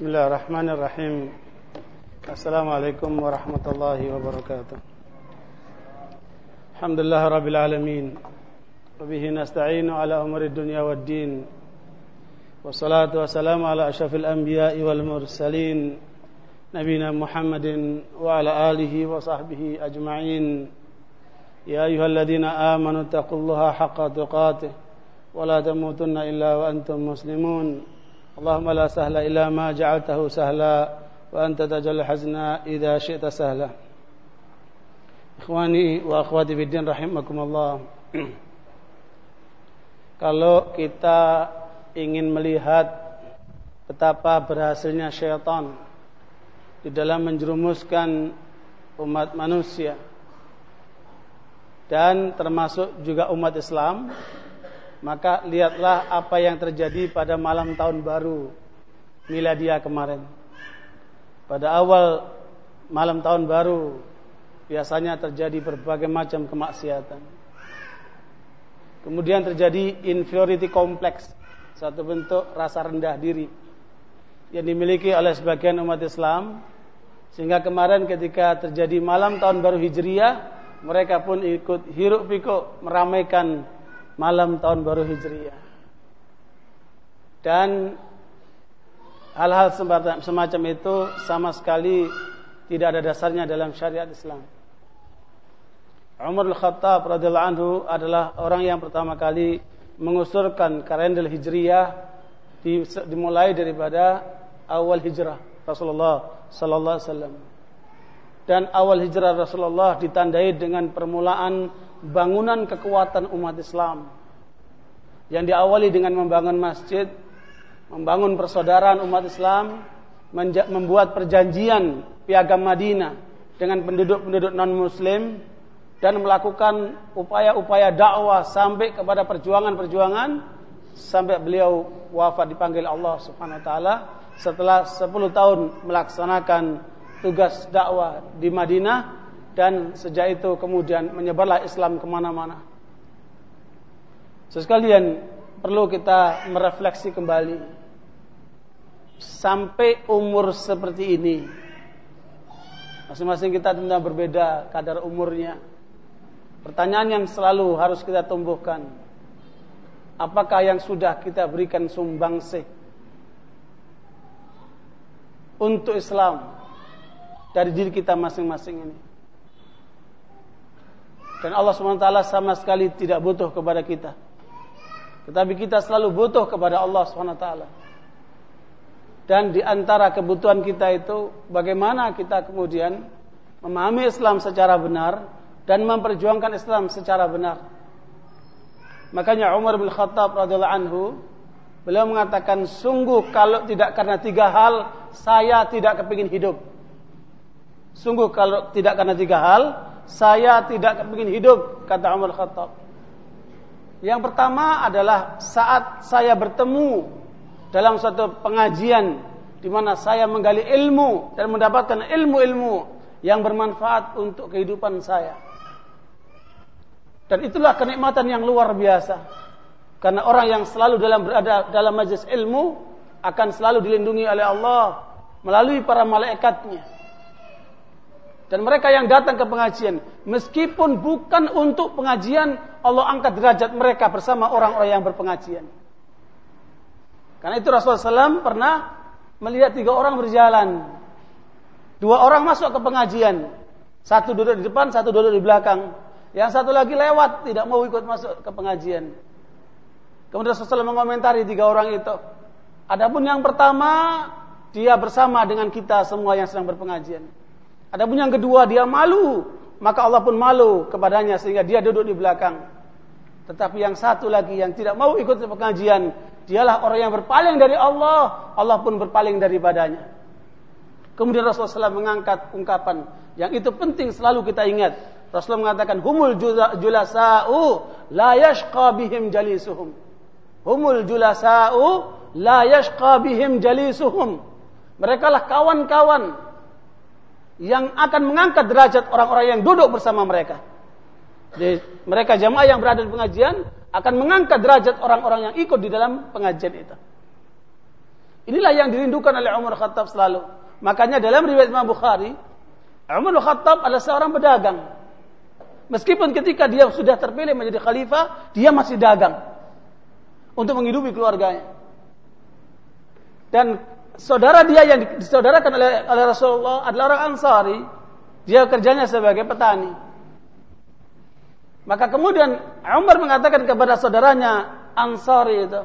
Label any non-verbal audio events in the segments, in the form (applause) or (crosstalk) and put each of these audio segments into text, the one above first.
بسم الله الرحمن الرحيم. السلام عليكم ورحمة الله وبركاته. الحمد لله رب العالمين. وبه نستعين على أمر الدنيا والدين. والصلاة والسلام على أشرف الأنبياء والمرسلين. نبينا محمد وعلى آله وصحبه أجمعين. يا أيها الذين آمنوا اتقوا الله حق تقاته ولا تموتن إلا وأنتم مسلمون. اللهم لا سهل إلا ما جعلته سهلا وأنت تجعل الحزن إذا شئت سهلا Ikhwani wa akhwati fiddin rahimakumullah (clears throat) Kalau kita ingin melihat betapa berhasilnya syaitan di dalam menjerumuskan umat manusia dan termasuk juga umat Islam maka lihatlah apa yang terjadi pada malam tahun baru miladia kemarin. Pada awal malam tahun baru biasanya terjadi berbagai macam kemaksiatan. Kemudian terjadi inferiority complex, satu bentuk rasa rendah diri yang dimiliki oleh sebagian umat Islam sehingga kemarin ketika terjadi malam tahun baru Hijriah mereka pun ikut hiruk pikuk meramaikan malam tahun baru Hijriah. Dan hal-hal semacam itu sama sekali tidak ada dasarnya dalam syariat Islam. Umar al-Khattab radhiyallahu anhu adalah orang yang pertama kali mengusurkan kalender Hijriah dimulai daripada awal hijrah Rasulullah sallallahu alaihi wasallam. Dan awal hijrah Rasulullah ditandai dengan permulaan bangunan kekuatan umat Islam yang diawali dengan membangun masjid, membangun persaudaraan umat Islam, membuat perjanjian piagam Madinah dengan penduduk-penduduk non-muslim dan melakukan upaya-upaya dakwah sampai kepada perjuangan-perjuangan sampai beliau wafat dipanggil Allah Subhanahu wa taala setelah 10 tahun melaksanakan tugas dakwah di Madinah dan sejak itu kemudian menyebarlah Islam ke mana-mana. Sesekalian perlu kita merefleksi kembali sampai umur seperti ini. Masing-masing kita tentu berbeda kadar umurnya. Pertanyaan yang selalu harus kita tumbuhkan. Apakah yang sudah kita berikan sumbangsih untuk Islam dari diri kita masing-masing ini? Dan Allah SWT sama sekali tidak butuh kepada kita. Tetapi kita selalu butuh kepada Allah SWT. Dan di antara kebutuhan kita itu, bagaimana kita kemudian memahami Islam secara benar dan memperjuangkan Islam secara benar. Makanya Umar bin Khattab radhiyallahu anhu beliau mengatakan sungguh kalau tidak karena tiga hal saya tidak kepingin hidup. Sungguh kalau tidak karena tiga hal saya tidak kepingin hidup, kata Umar Khattab. Yang pertama adalah saat saya bertemu dalam suatu pengajian di mana saya menggali ilmu dan mendapatkan ilmu-ilmu yang bermanfaat untuk kehidupan saya. Dan itulah kenikmatan yang luar biasa. Karena orang yang selalu dalam berada dalam majlis ilmu akan selalu dilindungi oleh Allah melalui para malaikatnya. Dan mereka yang datang ke pengajian, meskipun bukan untuk pengajian, Allah angkat derajat mereka bersama orang-orang yang berpengajian. Karena itu Rasulullah SAW pernah melihat tiga orang berjalan. Dua orang masuk ke pengajian. Satu duduk di depan, satu duduk di belakang. Yang satu lagi lewat, tidak mau ikut masuk ke pengajian. Kemudian Rasulullah SAW mengomentari tiga orang itu. Adapun yang pertama, dia bersama dengan kita semua yang sedang berpengajian. Adapun yang kedua dia malu, maka Allah pun malu kepadanya sehingga dia duduk di belakang. Tetapi yang satu lagi yang tidak mau ikut pengajian, dialah orang yang berpaling dari Allah, Allah pun berpaling daripadanya. Kemudian Rasulullah SAW mengangkat ungkapan yang itu penting selalu kita ingat. Rasulullah mengatakan humul julasa'u la yashqa bihim jalisuhum. Humul julasa'u la yashqa bihim jalisuhum. Mereka lah kawan-kawan yang akan mengangkat derajat orang-orang yang duduk bersama mereka. Jadi, mereka jamaah yang berada di pengajian akan mengangkat derajat orang-orang yang ikut di dalam pengajian itu. Inilah yang dirindukan oleh Umar Khattab selalu. Makanya dalam riwayat Imam Bukhari, Umar Khattab adalah seorang pedagang. Meskipun ketika dia sudah terpilih menjadi khalifah, dia masih dagang untuk menghidupi keluarganya. Dan saudara dia yang disaudarakan oleh, oleh Rasulullah adalah orang Ansari. Dia kerjanya sebagai petani. Maka kemudian Umar mengatakan kepada saudaranya Ansari itu,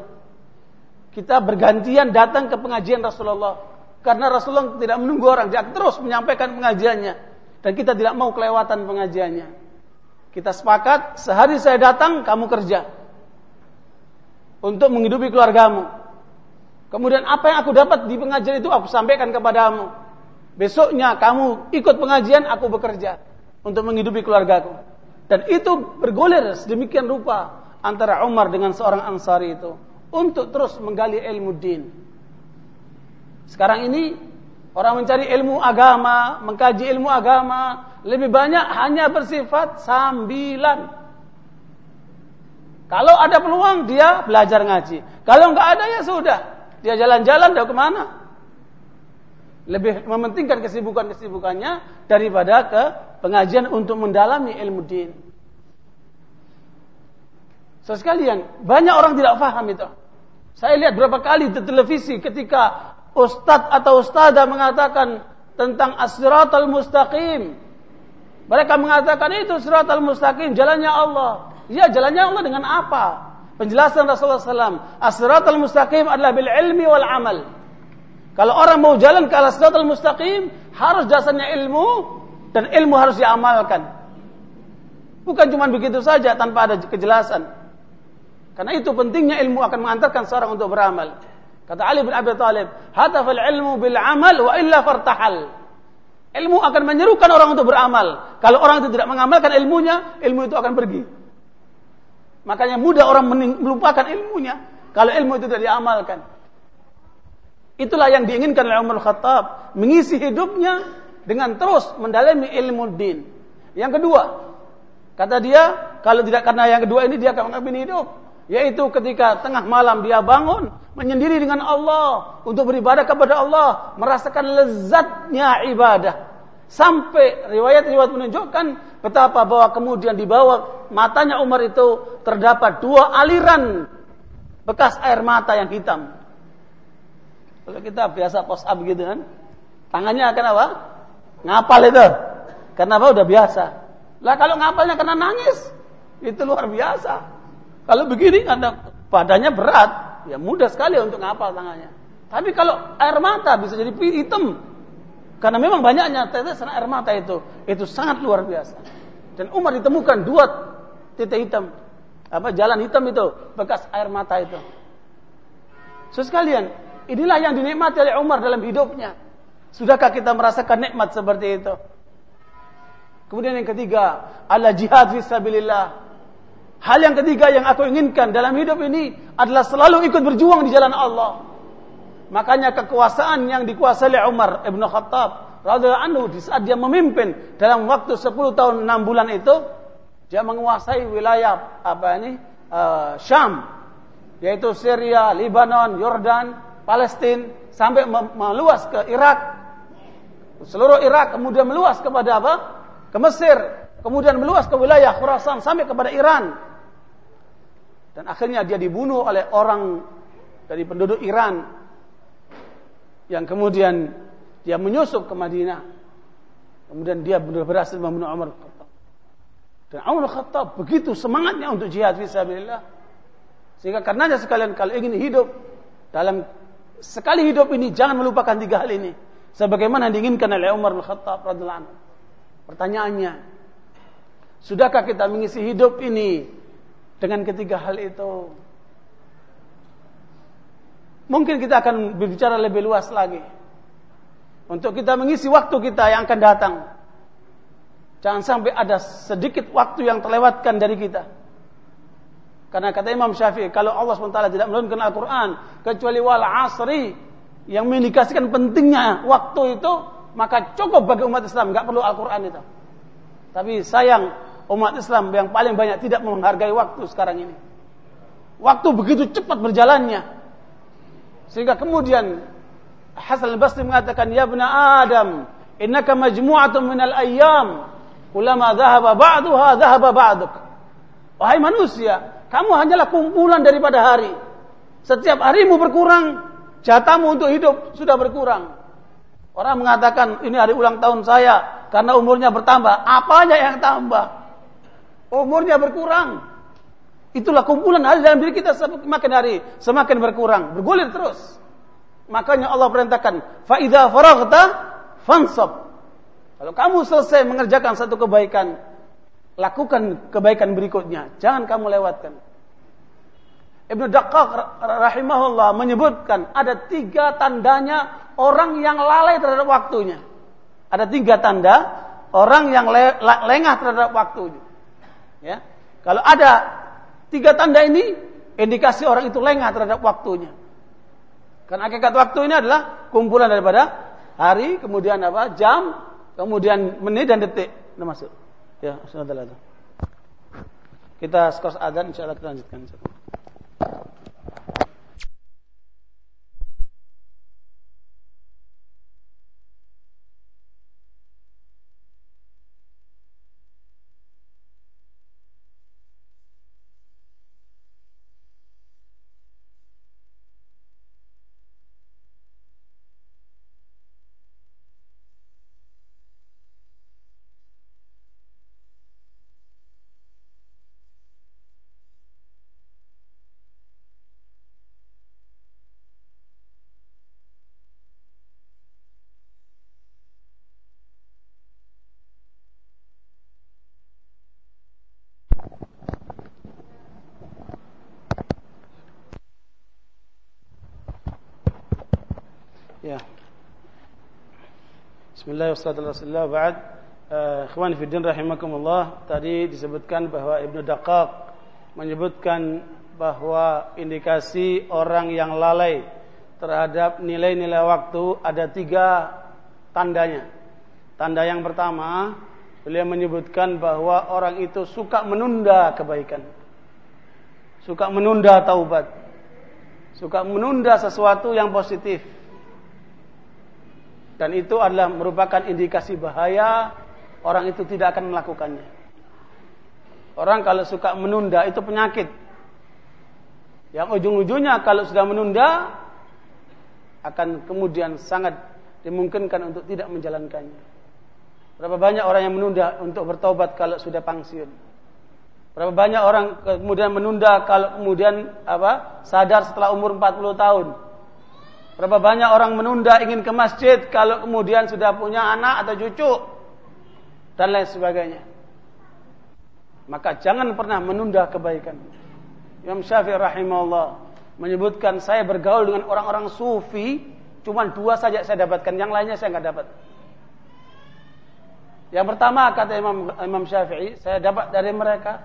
kita bergantian datang ke pengajian Rasulullah. Karena Rasulullah tidak menunggu orang, dia terus menyampaikan pengajiannya. Dan kita tidak mau kelewatan pengajiannya. Kita sepakat, sehari saya datang, kamu kerja. Untuk menghidupi keluargamu. Kemudian apa yang aku dapat di pengajian itu aku sampaikan kepadamu. Besoknya kamu ikut pengajian, aku bekerja. Untuk menghidupi keluargaku. Dan itu bergulir sedemikian rupa antara Umar dengan seorang Ansari itu untuk terus menggali ilmu din. Sekarang ini orang mencari ilmu agama, mengkaji ilmu agama lebih banyak hanya bersifat sambilan. Kalau ada peluang dia belajar ngaji. Kalau nggak ada ya sudah, dia jalan-jalan dia ke mana? Lebih mementingkan kesibukan-kesibukannya daripada ke pengajian untuk mendalami ilmu din. So sekalian, banyak orang tidak paham itu. Saya lihat berapa kali di televisi ketika ustadz atau ustazah mengatakan tentang as-siratal mustaqim. Mereka mengatakan itu siratal mustaqim, jalannya Allah. Ya, jalannya Allah dengan apa? Penjelasan Rasulullah SAW. As-siratal mustaqim adalah bil ilmi wal amal. Kalau orang mau jalan ke alas siratal mustaqim, harus dasarnya ilmu dan ilmu harus diamalkan. Bukan cuma begitu saja tanpa ada kejelasan. Karena itu pentingnya ilmu akan mengantarkan seorang untuk beramal. Kata Ali bin Abi Thalib, "Hatafal ilmu bil amal wa illa fartahal." Ilmu akan menyerukan orang untuk beramal. Kalau orang itu tidak mengamalkan ilmunya, ilmu itu akan pergi. Makanya mudah orang melupakan ilmunya kalau ilmu itu tidak diamalkan. Itulah yang diinginkan oleh Umar Khattab, mengisi hidupnya dengan terus mendalami ilmu din. Yang kedua, kata dia, kalau tidak karena yang kedua ini dia akan mengambil hidup. Yaitu ketika tengah malam dia bangun menyendiri dengan Allah untuk beribadah kepada Allah, merasakan lezatnya ibadah. Sampai riwayat-riwayat menunjukkan betapa bahwa kemudian di bawah matanya Umar itu terdapat dua aliran bekas air mata yang hitam. Kalau kita biasa post up gitu kan, tangannya akan apa? Ngapal itu. Karena apa? Udah biasa. Lah kalau ngapalnya kena nangis, itu luar biasa. Kalau begini ada badannya berat, ya mudah sekali untuk ngapal tangannya. Tapi kalau air mata bisa jadi hitam. Karena memang banyaknya tetesan air mata itu, itu sangat luar biasa. Dan Umar ditemukan dua titik hitam. Apa jalan hitam itu bekas air mata itu. So sekalian, inilah yang dinikmati oleh Umar dalam hidupnya. Sudahkah kita merasakan nikmat seperti itu? Kemudian yang ketiga, ala jihad fisabilillah. Hal yang ketiga yang aku inginkan dalam hidup ini adalah selalu ikut berjuang di jalan Allah. Makanya kekuasaan yang dikuasai oleh Umar Ibn Khattab radhiyallahu anhu di saat dia memimpin dalam waktu 10 tahun 6 bulan itu dia menguasai wilayah apa ini uh, Syam yaitu Syria, Lebanon, Yordan, Palestina sampai meluas ke Irak. Seluruh Irak kemudian meluas kepada apa? Ke Mesir, kemudian meluas ke wilayah Khurasan sampai kepada Iran. Dan akhirnya dia dibunuh oleh orang dari penduduk Iran yang kemudian dia menyusup ke Madinah. Kemudian dia berhasil membunuh Umar Khattab. Dan Umar Khattab begitu semangatnya untuk jihad fisabilillah. Sehingga karenanya sekalian kalau ingin hidup dalam sekali hidup ini jangan melupakan tiga hal ini. Sebagaimana diinginkan oleh Umar bin Khattab radhiyallahu anhu. Pertanyaannya, sudahkah kita mengisi hidup ini dengan ketiga hal itu. Mungkin kita akan berbicara lebih luas lagi. Untuk kita mengisi waktu kita yang akan datang. Jangan sampai ada sedikit waktu yang terlewatkan dari kita. Karena kata Imam Syafi'i, kalau Allah SWT tidak menurunkan Al-Quran, kecuali wal asri, yang mengindikasikan pentingnya waktu itu, maka cukup bagi umat Islam, nggak perlu Al-Quran itu. Tapi sayang, umat Islam yang paling banyak tidak menghargai waktu sekarang ini. Waktu begitu cepat berjalannya. Sehingga kemudian Hasan al-Basri mengatakan, "Ya ibn Adam, innaka majmu'atun minal ayyam, kullama dhahaba ba'daha dhahaba ba'duk." Wahai manusia, kamu hanyalah kumpulan daripada hari. Setiap harimu berkurang, jatahmu untuk hidup sudah berkurang. Orang mengatakan ini hari ulang tahun saya karena umurnya bertambah. Apanya yang tambah? Umurnya berkurang. Itulah kumpulan hari dalam diri kita semakin hari semakin berkurang, bergulir terus. Makanya Allah perintahkan, "Fa faraghta fansab." Kalau kamu selesai mengerjakan satu kebaikan, lakukan kebaikan berikutnya. Jangan kamu lewatkan. Ibnu Daqqaq rahimahullah menyebutkan ada tiga tandanya orang yang lalai terhadap waktunya. Ada tiga tanda orang yang le lengah terhadap waktunya. Ya. Kalau ada tiga tanda ini, indikasi orang itu lengah terhadap waktunya. Karena hakikat waktu ini adalah kumpulan daripada hari, kemudian apa? Jam, kemudian menit dan detik. Sudah masuk. Ya, sudah Kita skors adzan insyaallah kita lanjutkan. Bismillah wassalatu ba'd. Uh, ikhwan fiddin rahimakumullah. Tadi disebutkan bahwa Ibnu Daqqaq menyebutkan bahwa indikasi orang yang lalai terhadap nilai-nilai waktu ada tiga tandanya. Tanda yang pertama, beliau menyebutkan bahwa orang itu suka menunda kebaikan. Suka menunda taubat. Suka menunda sesuatu yang positif dan itu adalah merupakan indikasi bahaya orang itu tidak akan melakukannya. Orang kalau suka menunda itu penyakit. Yang ujung-ujungnya kalau sudah menunda akan kemudian sangat dimungkinkan untuk tidak menjalankannya. Berapa banyak orang yang menunda untuk bertobat kalau sudah pensiun. Berapa banyak orang kemudian menunda kalau kemudian apa sadar setelah umur 40 tahun. Berapa banyak orang menunda ingin ke masjid kalau kemudian sudah punya anak atau cucu dan lain sebagainya. Maka jangan pernah menunda kebaikan. Imam Syafi'i rahimahullah menyebutkan saya bergaul dengan orang-orang sufi cuma dua saja saya dapatkan, yang lainnya saya nggak dapat. Yang pertama kata Imam Imam Syafi'i, saya dapat dari mereka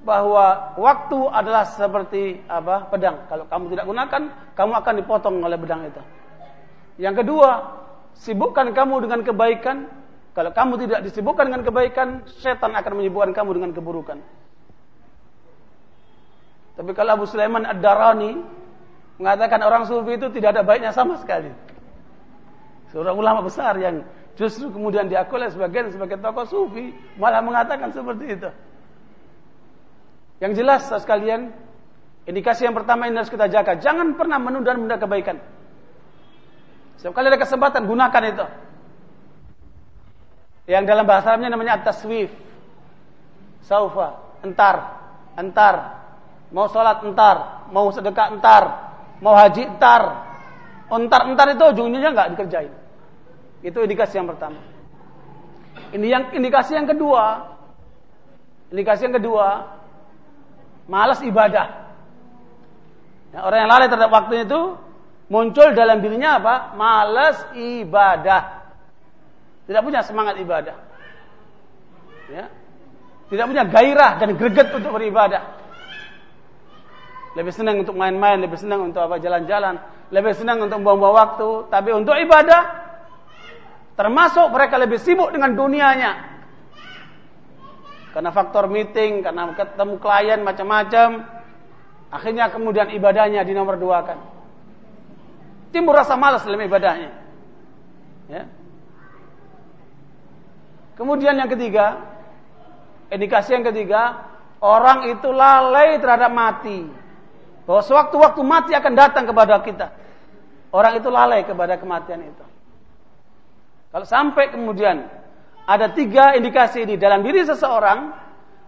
bahwa waktu adalah seperti apa pedang. Kalau kamu tidak gunakan, kamu akan dipotong oleh pedang itu. Yang kedua, sibukkan kamu dengan kebaikan. Kalau kamu tidak disibukkan dengan kebaikan, setan akan menyibukkan kamu dengan keburukan. Tapi kalau Abu Sulaiman Ad-Darani mengatakan orang sufi itu tidak ada baiknya sama sekali. Seorang ulama besar yang justru kemudian diakui oleh sebagian sebagai tokoh sufi malah mengatakan seperti itu. Yang jelas sekalian, indikasi yang pertama ini harus kita jaga. Jangan pernah menunda-nunda kebaikan. Setiap kali ada kesempatan, gunakan itu. Yang dalam bahasa Arabnya namanya at-taswif. Saufa, entar, entar. Mau sholat entar, mau sedekah entar, mau haji entar. Entar, entar itu ujungnya nggak dikerjain. Itu indikasi yang pertama. Ini yang indikasi yang kedua. Indikasi yang kedua, malas ibadah. Ya, orang yang lalai terhadap waktunya itu muncul dalam dirinya apa? Malas ibadah. Tidak punya semangat ibadah. Ya. Tidak punya gairah dan greget untuk beribadah. Lebih senang untuk main-main, lebih senang untuk apa jalan-jalan, lebih senang untuk buang-buang waktu, tapi untuk ibadah termasuk mereka lebih sibuk dengan dunianya karena faktor meeting, karena ketemu klien macam-macam, akhirnya kemudian ibadahnya dinomor dua kan. Timbul rasa malas dalam ibadahnya. Ya. Kemudian yang ketiga, indikasi yang ketiga, orang itu lalai terhadap mati. Bahwa sewaktu-waktu mati akan datang kepada kita. Orang itu lalai kepada kematian itu. Kalau sampai kemudian ada tiga indikasi ini dalam diri seseorang,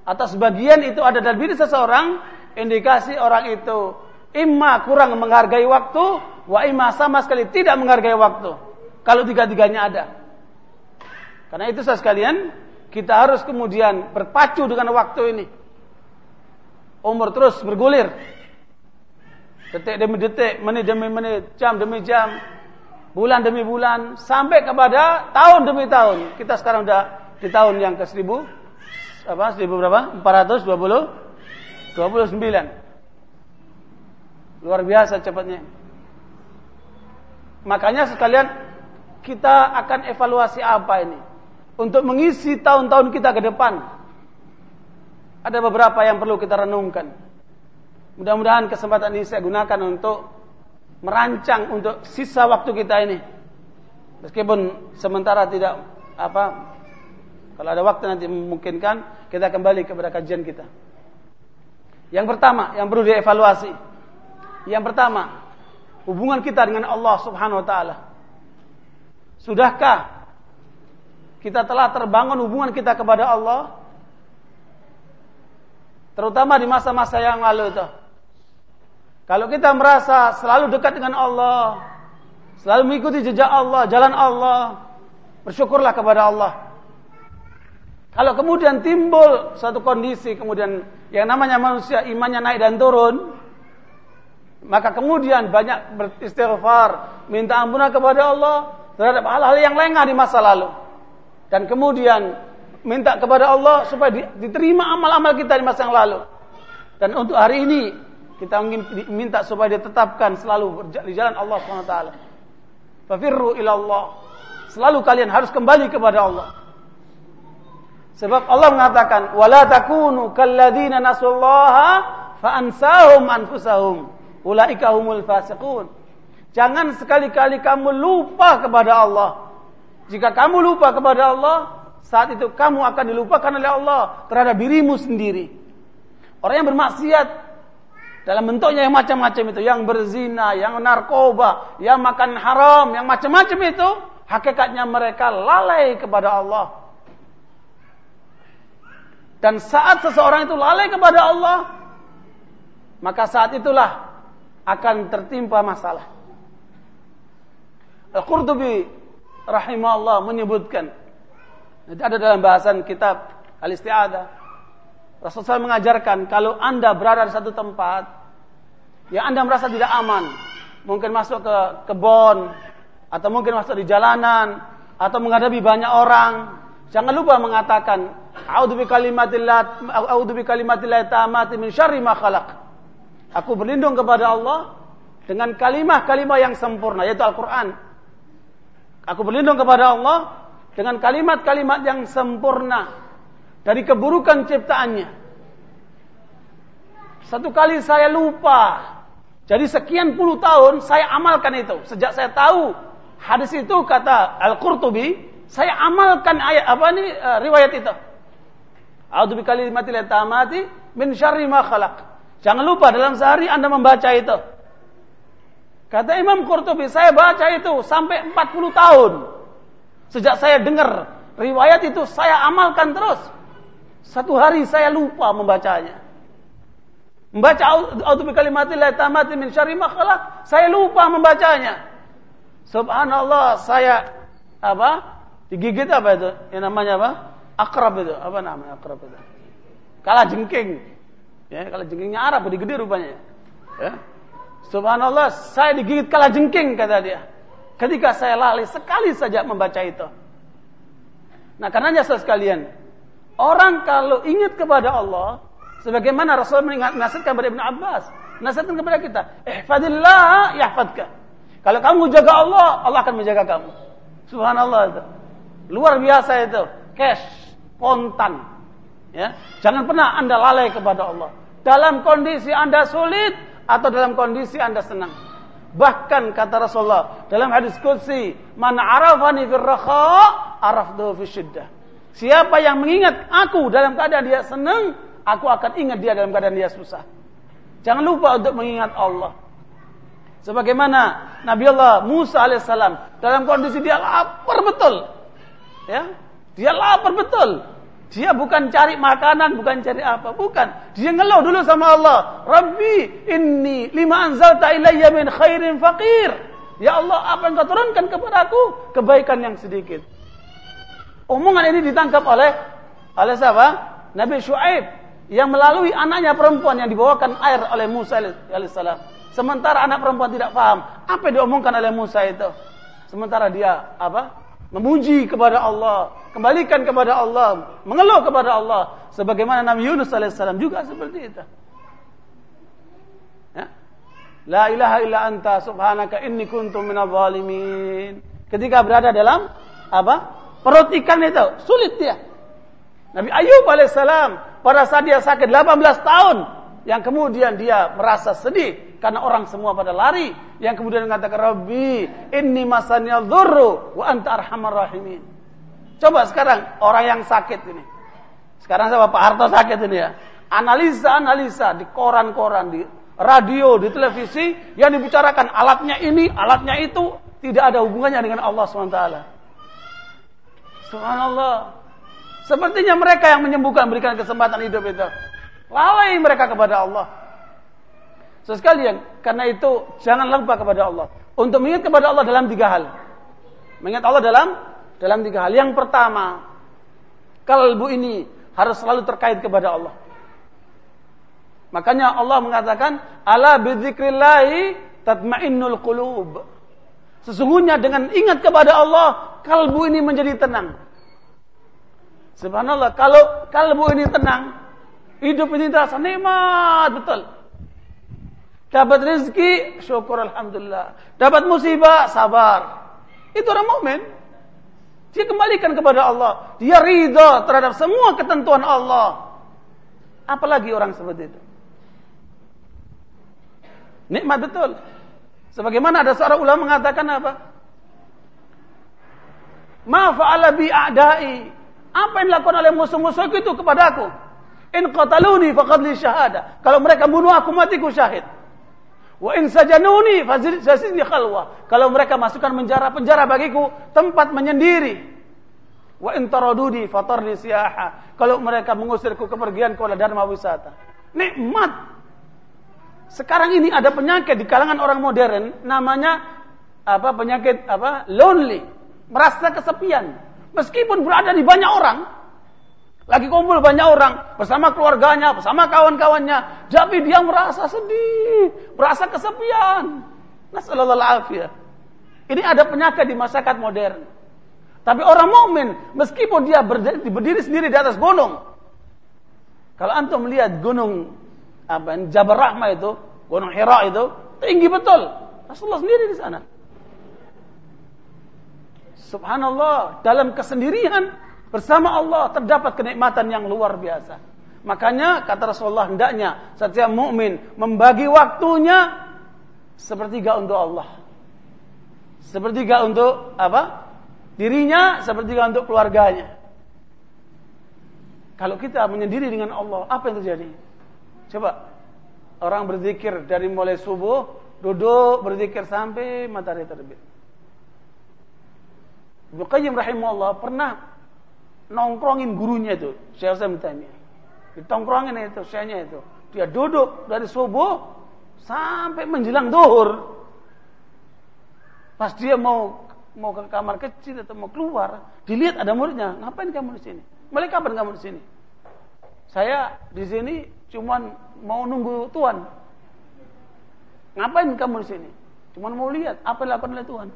atau sebagian itu ada dalam diri seseorang, indikasi orang itu imma kurang menghargai waktu, wa imma sama sekali tidak menghargai waktu. Kalau tiga-tiganya ada. Karena itu saya sekalian, kita harus kemudian berpacu dengan waktu ini. Umur terus bergulir. Detik demi detik, menit demi menit, jam demi jam, bulan demi bulan, sampai kepada tahun demi tahun. Kita sekarang sudah di tahun yang ke seribu, apa, seribu berapa? 420, 29. Luar biasa cepatnya. Makanya sekalian kita akan evaluasi apa ini untuk mengisi tahun-tahun kita ke depan. Ada beberapa yang perlu kita renungkan. Mudah-mudahan kesempatan ini saya gunakan untuk merancang untuk sisa waktu kita ini. Meskipun sementara tidak apa kalau ada waktu nanti memungkinkan kita kembali kepada kajian kita. Yang pertama yang perlu dievaluasi. Yang pertama, hubungan kita dengan Allah Subhanahu wa taala. Sudahkah kita telah terbangun hubungan kita kepada Allah? Terutama di masa-masa yang lalu itu. Kalau kita merasa selalu dekat dengan Allah, selalu mengikuti jejak Allah, jalan Allah, bersyukurlah kepada Allah. Kalau kemudian timbul satu kondisi, kemudian yang namanya manusia imannya naik dan turun, maka kemudian banyak beristighfar, minta ampunan kepada Allah terhadap hal-hal yang lengah di masa lalu. Dan kemudian minta kepada Allah supaya diterima amal-amal kita di masa yang lalu. Dan untuk hari ini kita ingin minta supaya ditetapkan selalu di jalan Allah SWT. Fafirru ilallah. Selalu kalian harus kembali kepada Allah. Sebab Allah mengatakan, "Wala takunu kalladzina nasullaha fa'ansahum anfusahum. Ulaika humul fasiqun." Jangan sekali-kali kamu lupa kepada Allah. Jika kamu lupa kepada Allah, saat itu kamu akan dilupakan oleh Allah terhadap dirimu sendiri. Orang yang bermaksiat dalam bentuknya yang macam-macam itu, yang berzina, yang narkoba, yang makan haram, yang macam-macam itu, hakikatnya mereka lalai kepada Allah. Dan saat seseorang itu lalai kepada Allah, maka saat itulah akan tertimpa masalah. Al-Qurtubi rahimahullah menyebutkan, ada dalam bahasan kitab Al-Isti'adah, Rasulullah SAW mengajarkan kalau anda berada di satu tempat yang anda merasa tidak aman, mungkin masuk ke kebun atau mungkin masuk di jalanan atau menghadapi banyak orang, jangan lupa mengatakan A'udzu bi kalimatillah a'udzu min syarri ma khalaq. Aku berlindung kepada Allah dengan kalimat-kalimat yang sempurna yaitu Al-Qur'an. Aku berlindung kepada Allah dengan kalimat-kalimat yang sempurna dari keburukan ciptaannya. Satu kali saya lupa. Jadi sekian puluh tahun saya amalkan itu. Sejak saya tahu hadis itu kata Al-Qurtubi, saya amalkan ayat apa ini uh, riwayat itu. A'udzu bi kalimatil tamati min syarri ma khalaq. Jangan lupa dalam sehari Anda membaca itu. Kata Imam Qurtubi, saya baca itu sampai 40 tahun. Sejak saya dengar riwayat itu, saya amalkan terus. Satu hari saya lupa membacanya. Membaca autu bi kalimatillah tamati min syarri ma khalaq, saya lupa membacanya. Subhanallah, saya apa? Digigit apa itu? Yang namanya apa? Akrab itu. Apa namanya akrab itu? Kala jengking. Ya, kala jengkingnya Arab, gede rupanya. Ya. Subhanallah, saya digigit kala jengking kata dia. Ketika saya lalai sekali saja membaca itu. Nah, karenanya sekalian, Orang kalau ingat kepada Allah, sebagaimana Rasul menasihatkan kepada Ibn Abbas, nasihatkan kepada kita, ihfadillah yahfadka. Kalau kamu jaga Allah, Allah akan menjaga kamu. Subhanallah itu. Luar biasa itu. Cash, kontan. Ya, jangan pernah Anda lalai kepada Allah. Dalam kondisi Anda sulit atau dalam kondisi Anda senang. Bahkan kata Rasulullah dalam hadis qudsi, "Man arafani fir raha, araftuhu fi syiddah." Siapa yang mengingat aku dalam keadaan dia senang, aku akan ingat dia dalam keadaan dia susah. Jangan lupa untuk mengingat Allah. Sebagaimana Nabi Allah Musa alaihissalam dalam kondisi dia lapar betul. Ya, dia lapar betul. Dia bukan cari makanan, bukan cari apa, bukan. Dia ngeluh dulu sama Allah. Rabbi, inni lima anzalta ilayya min khairin faqir. Ya Allah, apa yang kau turunkan kepada aku? Kebaikan yang sedikit. Omongan ini ditangkap oleh oleh siapa? Nabi Shu'aib yang melalui anaknya perempuan yang dibawakan air oleh Musa alaihissalam. Sementara anak perempuan tidak paham apa yang diomongkan oleh Musa itu. Sementara dia apa? memuji kepada Allah, kembalikan kepada Allah, mengeluh kepada Allah, sebagaimana Nabi Yunus alaihissalam juga seperti itu. Ya. La ilaha illa anta subhanaka inni kuntu minadh. Ketika berada dalam apa? Perut ikan itu, sulit dia. Nabi Ayub alaihissalam pada saat dia sakit 18 tahun, yang kemudian dia merasa sedih, karena orang semua pada lari yang kemudian mengatakan Rabbi inni masanya dhurru wa anta arhamar rahimin. Coba sekarang orang yang sakit ini. Sekarang saya Pak Harto sakit ini ya. Analisa-analisa di koran-koran di radio di televisi yang dibicarakan alatnya ini alatnya itu tidak ada hubungannya dengan Allah SWT Subhanallah sepertinya mereka yang menyembuhkan berikan kesempatan hidup itu lalai mereka kepada Allah Sesekalian, karena itu jangan lupa kepada Allah. Untuk mengingat kepada Allah dalam tiga hal. Mengingat Allah dalam dalam tiga hal. Yang pertama, kalbu ini harus selalu terkait kepada Allah. Makanya Allah mengatakan, "Ala bidzikrillahi tatmainnul qulub." Sesungguhnya dengan ingat kepada Allah, kalbu ini menjadi tenang. Subhanallah, kalau kalbu ini tenang, hidup ini terasa nikmat betul. Dapat rezeki, syukur alhamdulillah. Dapat musibah, sabar. Itu orang mukmin. Dia kembalikan kepada Allah. Dia ridha terhadap semua ketentuan Allah. Apalagi orang seperti itu. Nikmat betul. Sebagaimana ada seorang ulama mengatakan apa? Ma fa'ala bi a'dai. Apa yang dilakukan oleh musuh-musuhku itu kepada aku? In qataluni faqad li syahada. Kalau mereka bunuh aku matiku syahid. Wa in sajanuni fazidni khalwa. Kalau mereka masukkan penjara-penjara bagiku tempat menyendiri. Wa in taradudi fatarni siyaha. Kalau mereka mengusirku kepergian kepada dharma wisata. Nikmat. Sekarang ini ada penyakit di kalangan orang modern namanya apa penyakit apa? lonely, merasa kesepian. Meskipun berada di banyak orang, lagi kumpul banyak orang bersama keluarganya, bersama kawan-kawannya, tapi dia merasa sedih, merasa kesepian. Nasallallahu Ini ada penyakit di masyarakat modern. Tapi orang mukmin, meskipun dia berdiri sendiri di atas gunung, kalau antum melihat gunung apa Jabal Rahmah itu, gunung Hira itu tinggi betul. Rasulullah sendiri di sana. Subhanallah, dalam kesendirian Bersama Allah terdapat kenikmatan yang luar biasa. Makanya kata Rasulullah hendaknya setiap mukmin membagi waktunya sepertiga untuk Allah. Sepertiga untuk apa? Dirinya, sepertiga untuk keluarganya. Kalau kita menyendiri dengan Allah, apa yang terjadi? Coba orang berzikir dari mulai subuh, duduk berzikir sampai matahari terbit. Ibnu Qayyim rahimahullah pernah nongkrongin gurunya itu, Syekh Hasan Taimiyah. Ditongkrongin itu, syekhnya itu. Dia duduk dari subuh sampai menjelang duhur. Pas dia mau mau ke kamar kecil atau mau keluar, dilihat ada muridnya. Ngapain kamu di sini? Mulai kapan kamu di sini? Saya di sini cuman mau nunggu Tuhan. Ngapain kamu di sini? Cuman mau lihat apa yang dilakukan oleh Tuhan.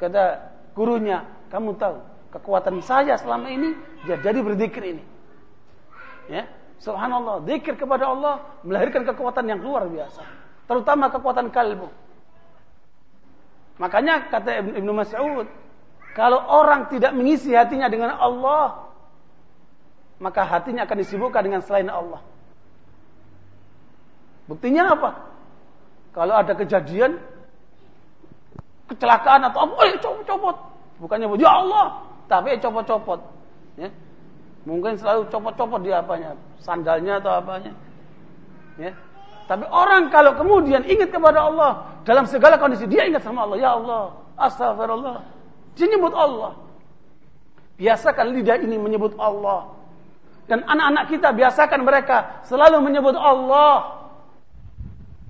Kata gurunya, kamu tahu kekuatan saya selama ini ya jadi berzikir ini. Ya, subhanallah, zikir kepada Allah melahirkan kekuatan yang luar biasa, terutama kekuatan kalbu. Makanya kata Ibnu Mas'ud, kalau orang tidak mengisi hatinya dengan Allah, maka hatinya akan disibukkan dengan selain Allah. Buktinya apa? Kalau ada kejadian kecelakaan atau apa, eh copot-copot. Bukannya ya Allah, tapi copot-copot. Ya. Mungkin selalu copot-copot di apanya, sandalnya atau apanya. Ya. Tapi orang kalau kemudian ingat kepada Allah dalam segala kondisi dia ingat sama Allah, ya Allah, astagfirullah. Dia nyebut Allah. Biasakan lidah ini menyebut Allah. Dan anak-anak kita biasakan mereka selalu menyebut Allah.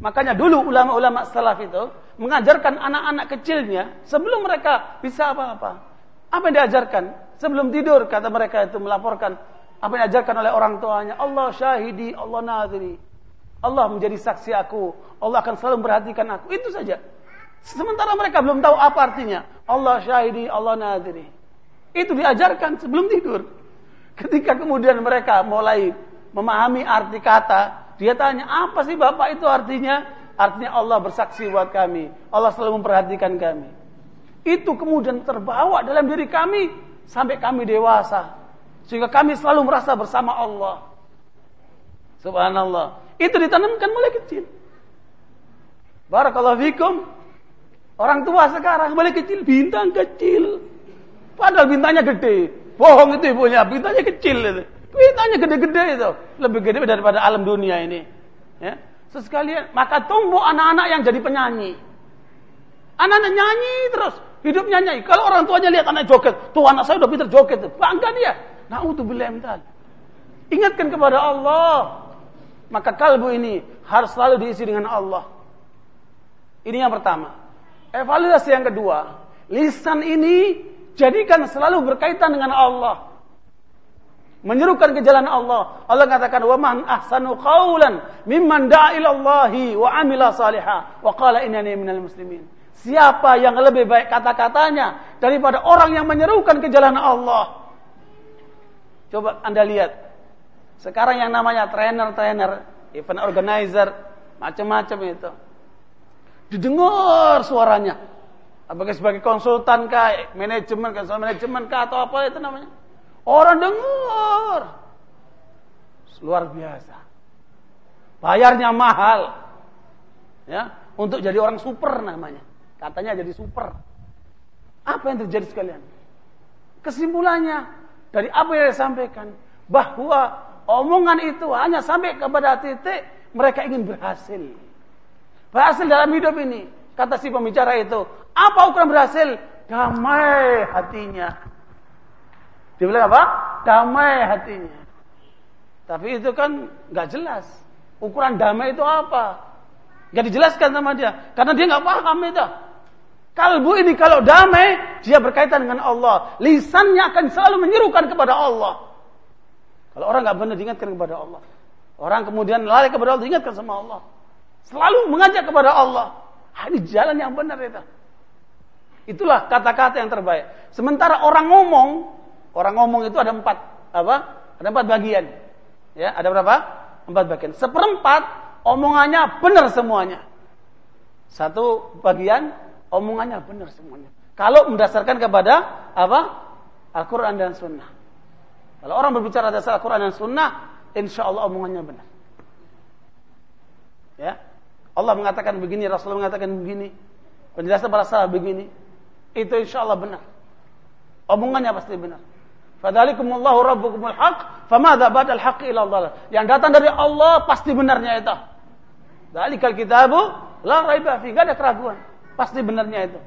Makanya dulu ulama-ulama salaf itu mengajarkan anak-anak kecilnya sebelum mereka bisa apa-apa. Apa yang diajarkan? Sebelum tidur kata mereka itu melaporkan apa yang diajarkan oleh orang tuanya. Allah syahidi, Allah nadiri. Allah menjadi saksi aku. Allah akan selalu memperhatikan aku. Itu saja. Sementara mereka belum tahu apa artinya. Allah syahidi, Allah nadiri. Itu diajarkan sebelum tidur. Ketika kemudian mereka mulai memahami arti kata, dia tanya, apa sih Bapak itu artinya? Artinya Allah bersaksi buat kami. Allah selalu memperhatikan kami. Itu kemudian terbawa dalam diri kami sampai kami dewasa. Sehingga kami selalu merasa bersama Allah. Subhanallah. Itu ditanamkan mulai kecil. Barakallahu fikum. Orang tua sekarang mulai kecil, bintang kecil. Padahal bintangnya gede. Bohong itu ibunya, bintangnya kecil itu. Bintangnya gede-gede itu. Lebih gede daripada alam dunia ini. Ya. Sesekalian, maka tumbuh anak-anak yang jadi penyanyi. Anak-anak nyanyi terus. Hidupnya nyanyi. Kalau orang tuanya lihat anak joget. Tuh anak saya udah pintar joget. Bangga dia. Na'udzubillah Ingatkan kepada Allah. Maka kalbu ini harus selalu diisi dengan Allah. Ini yang pertama. Evaluasi yang kedua. Lisan ini jadikan selalu berkaitan dengan Allah. Menyerukan ke jalan Allah. Allah katakan, "Wa man ahsanu qawlan mimman da'a ila Allahi wa amila salihah wa qala innani minal muslimin." Siapa yang lebih baik kata-katanya daripada orang yang menyerukan ke jalan Allah? Coba Anda lihat sekarang yang namanya trainer-trainer, event organizer, macam-macam itu. Didengar suaranya. Apakah sebagai konsultan kah, manajemen, konsultan manajemen kah, atau apa itu namanya. Orang dengar. Luar biasa. Bayarnya mahal. Ya, untuk jadi orang super namanya. Katanya jadi super. Apa yang terjadi sekalian? Kesimpulannya dari apa yang saya sampaikan bahwa Omongan itu hanya sampai kepada titik mereka ingin berhasil. Berhasil dalam hidup ini. Kata si pembicara itu. Apa ukuran berhasil? Damai hatinya. Dia bilang apa? Damai hatinya. Tapi itu kan nggak jelas. Ukuran damai itu apa? Gak dijelaskan sama dia. Karena dia nggak paham itu. Kalbu ini kalau damai, dia berkaitan dengan Allah. Lisannya akan selalu menyerukan kepada Allah. Kalau orang nggak benar diingatkan kepada Allah. Orang kemudian lari kepada Allah diingatkan sama Allah. Selalu mengajak kepada Allah. Ini jalan yang benar itu. Itulah kata-kata yang terbaik. Sementara orang ngomong, orang ngomong itu ada empat apa? Ada empat bagian. Ya, ada berapa? Empat bagian. Seperempat omongannya benar semuanya. Satu bagian omongannya benar semuanya. Kalau mendasarkan kepada apa? Al-Quran dan Sunnah. Kalau orang berbicara dasar Al-Quran dan Sunnah, insya Allah omongannya benar. Ya, Allah mengatakan begini, Rasulullah mengatakan begini, penjelasan para sahabat begini, itu insya Allah benar. Omongannya pasti benar. Fadalikumullahu rabbukumul haq, famadha ba'dal haqqi ila Allah. Yang datang dari Allah pasti benarnya itu. Dalikal kitabu la raiba fi, ada keraguan. Pasti benarnya itu.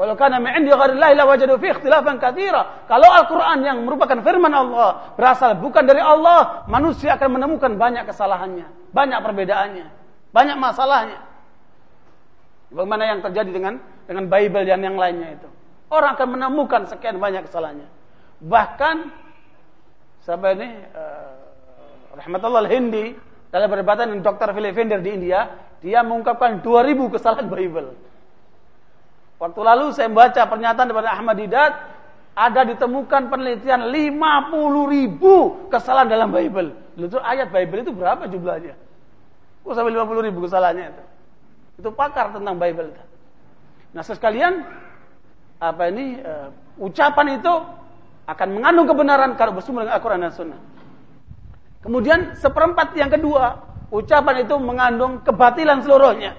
Walau kana min la wajadu fi ikhtilafan katsira. Kalau Al-Qur'an yang merupakan firman Allah berasal bukan dari Allah, manusia akan menemukan banyak kesalahannya, banyak perbedaannya, banyak masalahnya. Bagaimana yang terjadi dengan dengan Bible dan yang lainnya itu. Orang akan menemukan sekian banyak kesalahannya. Bahkan sampai ini uh, Rahmatullah Al-Hindi dalam perdebatan dengan Dr. Philip di India, dia mengungkapkan 2000 kesalahan Bible. Waktu lalu saya membaca pernyataan daripada Ahmad Didat, ada ditemukan penelitian 50 ribu kesalahan dalam Bible. Itu ayat Bible itu berapa jumlahnya? Kok sampai 50 ribu kesalahannya itu? Itu pakar tentang Bible. Nah sekalian, apa ini uh, ucapan itu akan mengandung kebenaran kalau bersumber dengan Al-Quran dan Sunnah. Kemudian seperempat yang kedua, ucapan itu mengandung kebatilan seluruhnya.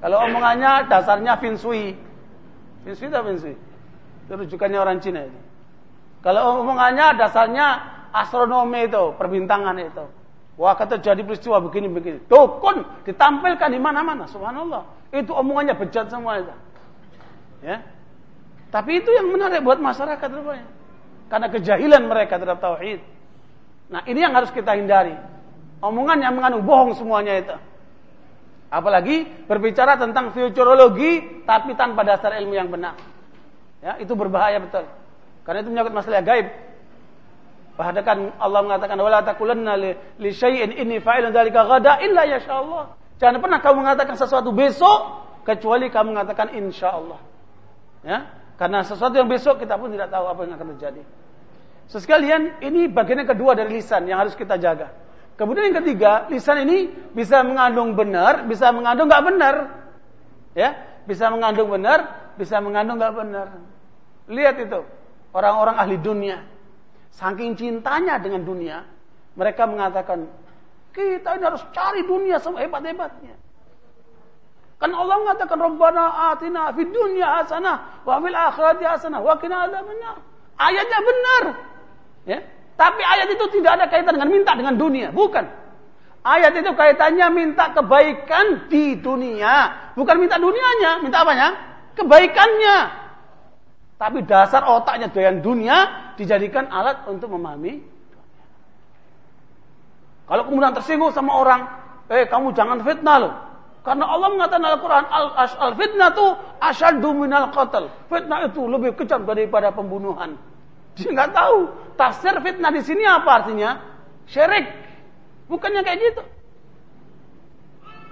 Kalau omongannya dasarnya finsui. Finsui atau finsui? Itu rujukannya orang Cina itu. Kalau omongannya dasarnya astronomi itu, perbintangan itu. Wah kata jadi peristiwa begini-begini. Dukun ditampilkan di mana-mana. Subhanallah. Itu omongannya bejat semua itu. Ya. Tapi itu yang menarik buat masyarakat rupanya. Karena kejahilan mereka terhadap tauhid. Nah ini yang harus kita hindari. Omongan yang mengandung bohong semuanya itu. Apalagi berbicara tentang futurologi tapi tanpa dasar ilmu yang benar. Ya, itu berbahaya betul. Karena itu menyangkut masalah gaib. Bahkan Allah mengatakan wala taqulanna li, syai'in inni fa'ilun dzalika ghada illa Allah. Jangan pernah kamu mengatakan sesuatu besok kecuali kamu mengatakan insyaallah. Ya? Karena sesuatu yang besok kita pun tidak tahu apa yang akan terjadi. Sesekalian ini bagian yang kedua dari lisan yang harus kita jaga. Kemudian yang ketiga, lisan ini bisa mengandung benar, bisa mengandung nggak benar. Ya, bisa mengandung benar, bisa mengandung nggak benar. Lihat itu, orang-orang ahli dunia Saking cintanya dengan dunia, mereka mengatakan, kita ini harus cari dunia sehebat-hebatnya. Kan Allah mengatakan Rabbana atina fid dunya hasanah wa fil akhirati hasanah wa qina adzabannar. Ayatnya benar. Ya. Tapi ayat itu tidak ada kaitan dengan minta dengan dunia, bukan. Ayat itu kaitannya minta kebaikan di dunia, bukan minta dunianya, minta apanya? Kebaikannya. Tapi dasar otaknya doyan dunia dijadikan alat untuk memahami Kalau kemudian tersinggung sama orang, eh kamu jangan fitnah loh. Karena Allah mengatakan Al-Quran, al-fitnah itu asyaddu minal qatl. Fitnah itu lebih kejam daripada pembunuhan. Dia nggak tahu. Tafsir fitnah di sini apa artinya? Syirik. Bukannya kayak gitu.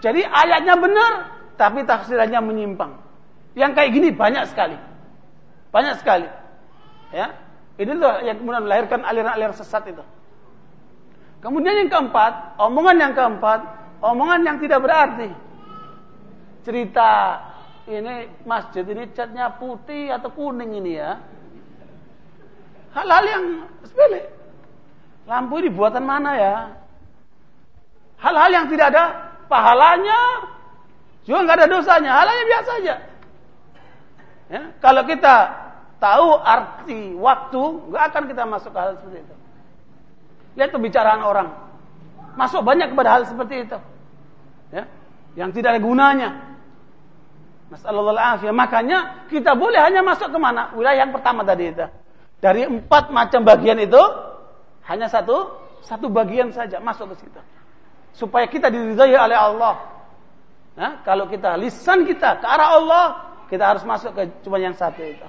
Jadi ayatnya benar, tapi tafsirannya menyimpang. Yang kayak gini banyak sekali. Banyak sekali. Ya. Ini loh yang kemudian melahirkan aliran-aliran sesat itu. Kemudian yang keempat, omongan yang keempat, omongan yang tidak berarti. Cerita ini masjid ini catnya putih atau kuning ini ya. Hal-hal yang sepele. Lampu ini buatan mana ya? Hal-hal yang tidak ada pahalanya, juga nggak ada dosanya. Halnya biasa aja. Ya, kalau kita tahu arti waktu, nggak akan kita masuk ke hal seperti itu. Lihat pembicaraan orang. Masuk banyak kepada hal seperti itu. Ya, yang tidak ada gunanya. Masallallahu Makanya kita boleh hanya masuk ke mana? Wilayah yang pertama tadi itu. Dari empat macam bagian itu, hanya satu, satu bagian saja masuk ke situ. Supaya kita diridhai oleh Allah. Nah, kalau kita lisan kita ke arah Allah, kita harus masuk ke cuma yang satu itu.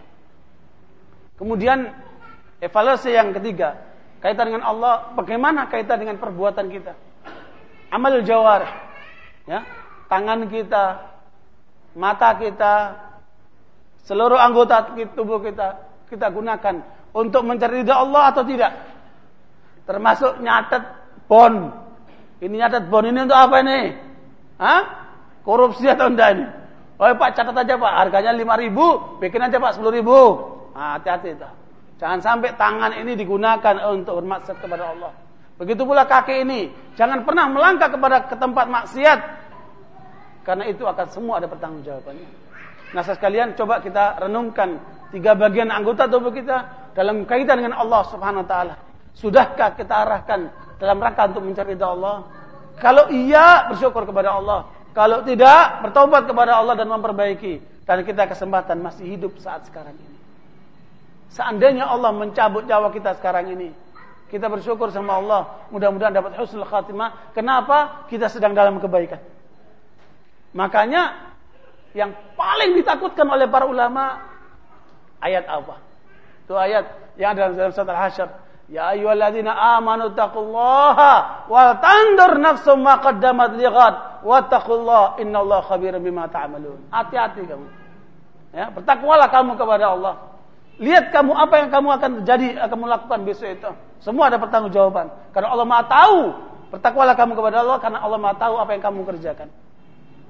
Kemudian evaluasi yang ketiga, kaitan dengan Allah, bagaimana kaitan dengan perbuatan kita? Amal jawar, ya, tangan kita, mata kita, seluruh anggota tubuh kita kita gunakan untuk mencari ridha Allah atau tidak? Termasuk nyatet bon. Ini nyatet bon ini untuk apa ini? Hah? Korupsi atau enggak ini? Oh Pak catat aja Pak, harganya lima ribu, bikin aja Pak sepuluh ribu. Nah, hati-hati itu. Jangan sampai tangan ini digunakan untuk bermaksud kepada Allah. Begitu pula kaki ini, jangan pernah melangkah kepada ke tempat maksiat. Karena itu akan semua ada pertanggungjawabannya. Nah, sekalian coba kita renungkan tiga bagian anggota tubuh kita dalam kaitan dengan Allah Subhanahu wa taala. Sudahkah kita arahkan dalam rangka untuk mencari Allah? Kalau iya, bersyukur kepada Allah. Kalau tidak, bertobat kepada Allah dan memperbaiki. Dan kita kesempatan masih hidup saat sekarang ini. Seandainya Allah mencabut nyawa kita sekarang ini. Kita bersyukur sama Allah. Mudah-mudahan dapat husnul khatimah. Kenapa? Kita sedang dalam kebaikan. Makanya yang paling ditakutkan oleh para ulama ayat apa? Itu ayat yang ada dalam surat Al-Hasyr. Ya ayyuhalladzina amanu taqullaha wal tandur nafsum ma qaddamat lighad wattaqullaha innallaha khabirum bima ta'malun. Hati-hati kamu. Ya, bertakwalah kamu kepada Allah. Lihat kamu apa yang kamu akan terjadi akan melakukan besok itu. Semua ada pertanggungjawaban. Karena Allah Maha tahu. Bertakwalah kamu kepada Allah karena Allah Maha tahu apa yang kamu kerjakan.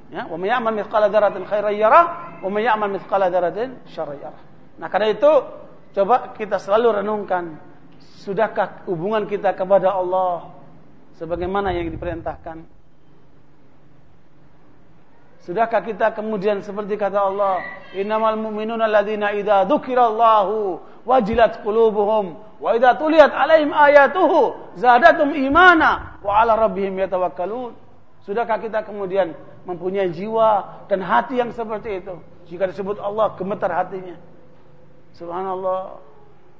Ya, wa may ya'mal mithqala dzarratin khairan yarah wa may ya'mal mithqala dzarratin syarran yarah. Nah, karena itu coba kita selalu renungkan Sudahkah hubungan kita kepada Allah sebagaimana yang diperintahkan? Sudahkah kita kemudian seperti kata Allah, "Innamal mu'minuna alladzina idza dzukirallahu wajilat qulubuhum wa idza tuliyat alaihim ayatuhu zadatum imana wa ala rabbihim yatawakkalun." Sudahkah kita kemudian mempunyai jiwa dan hati yang seperti itu? Jika disebut Allah gemetar hatinya. Subhanallah.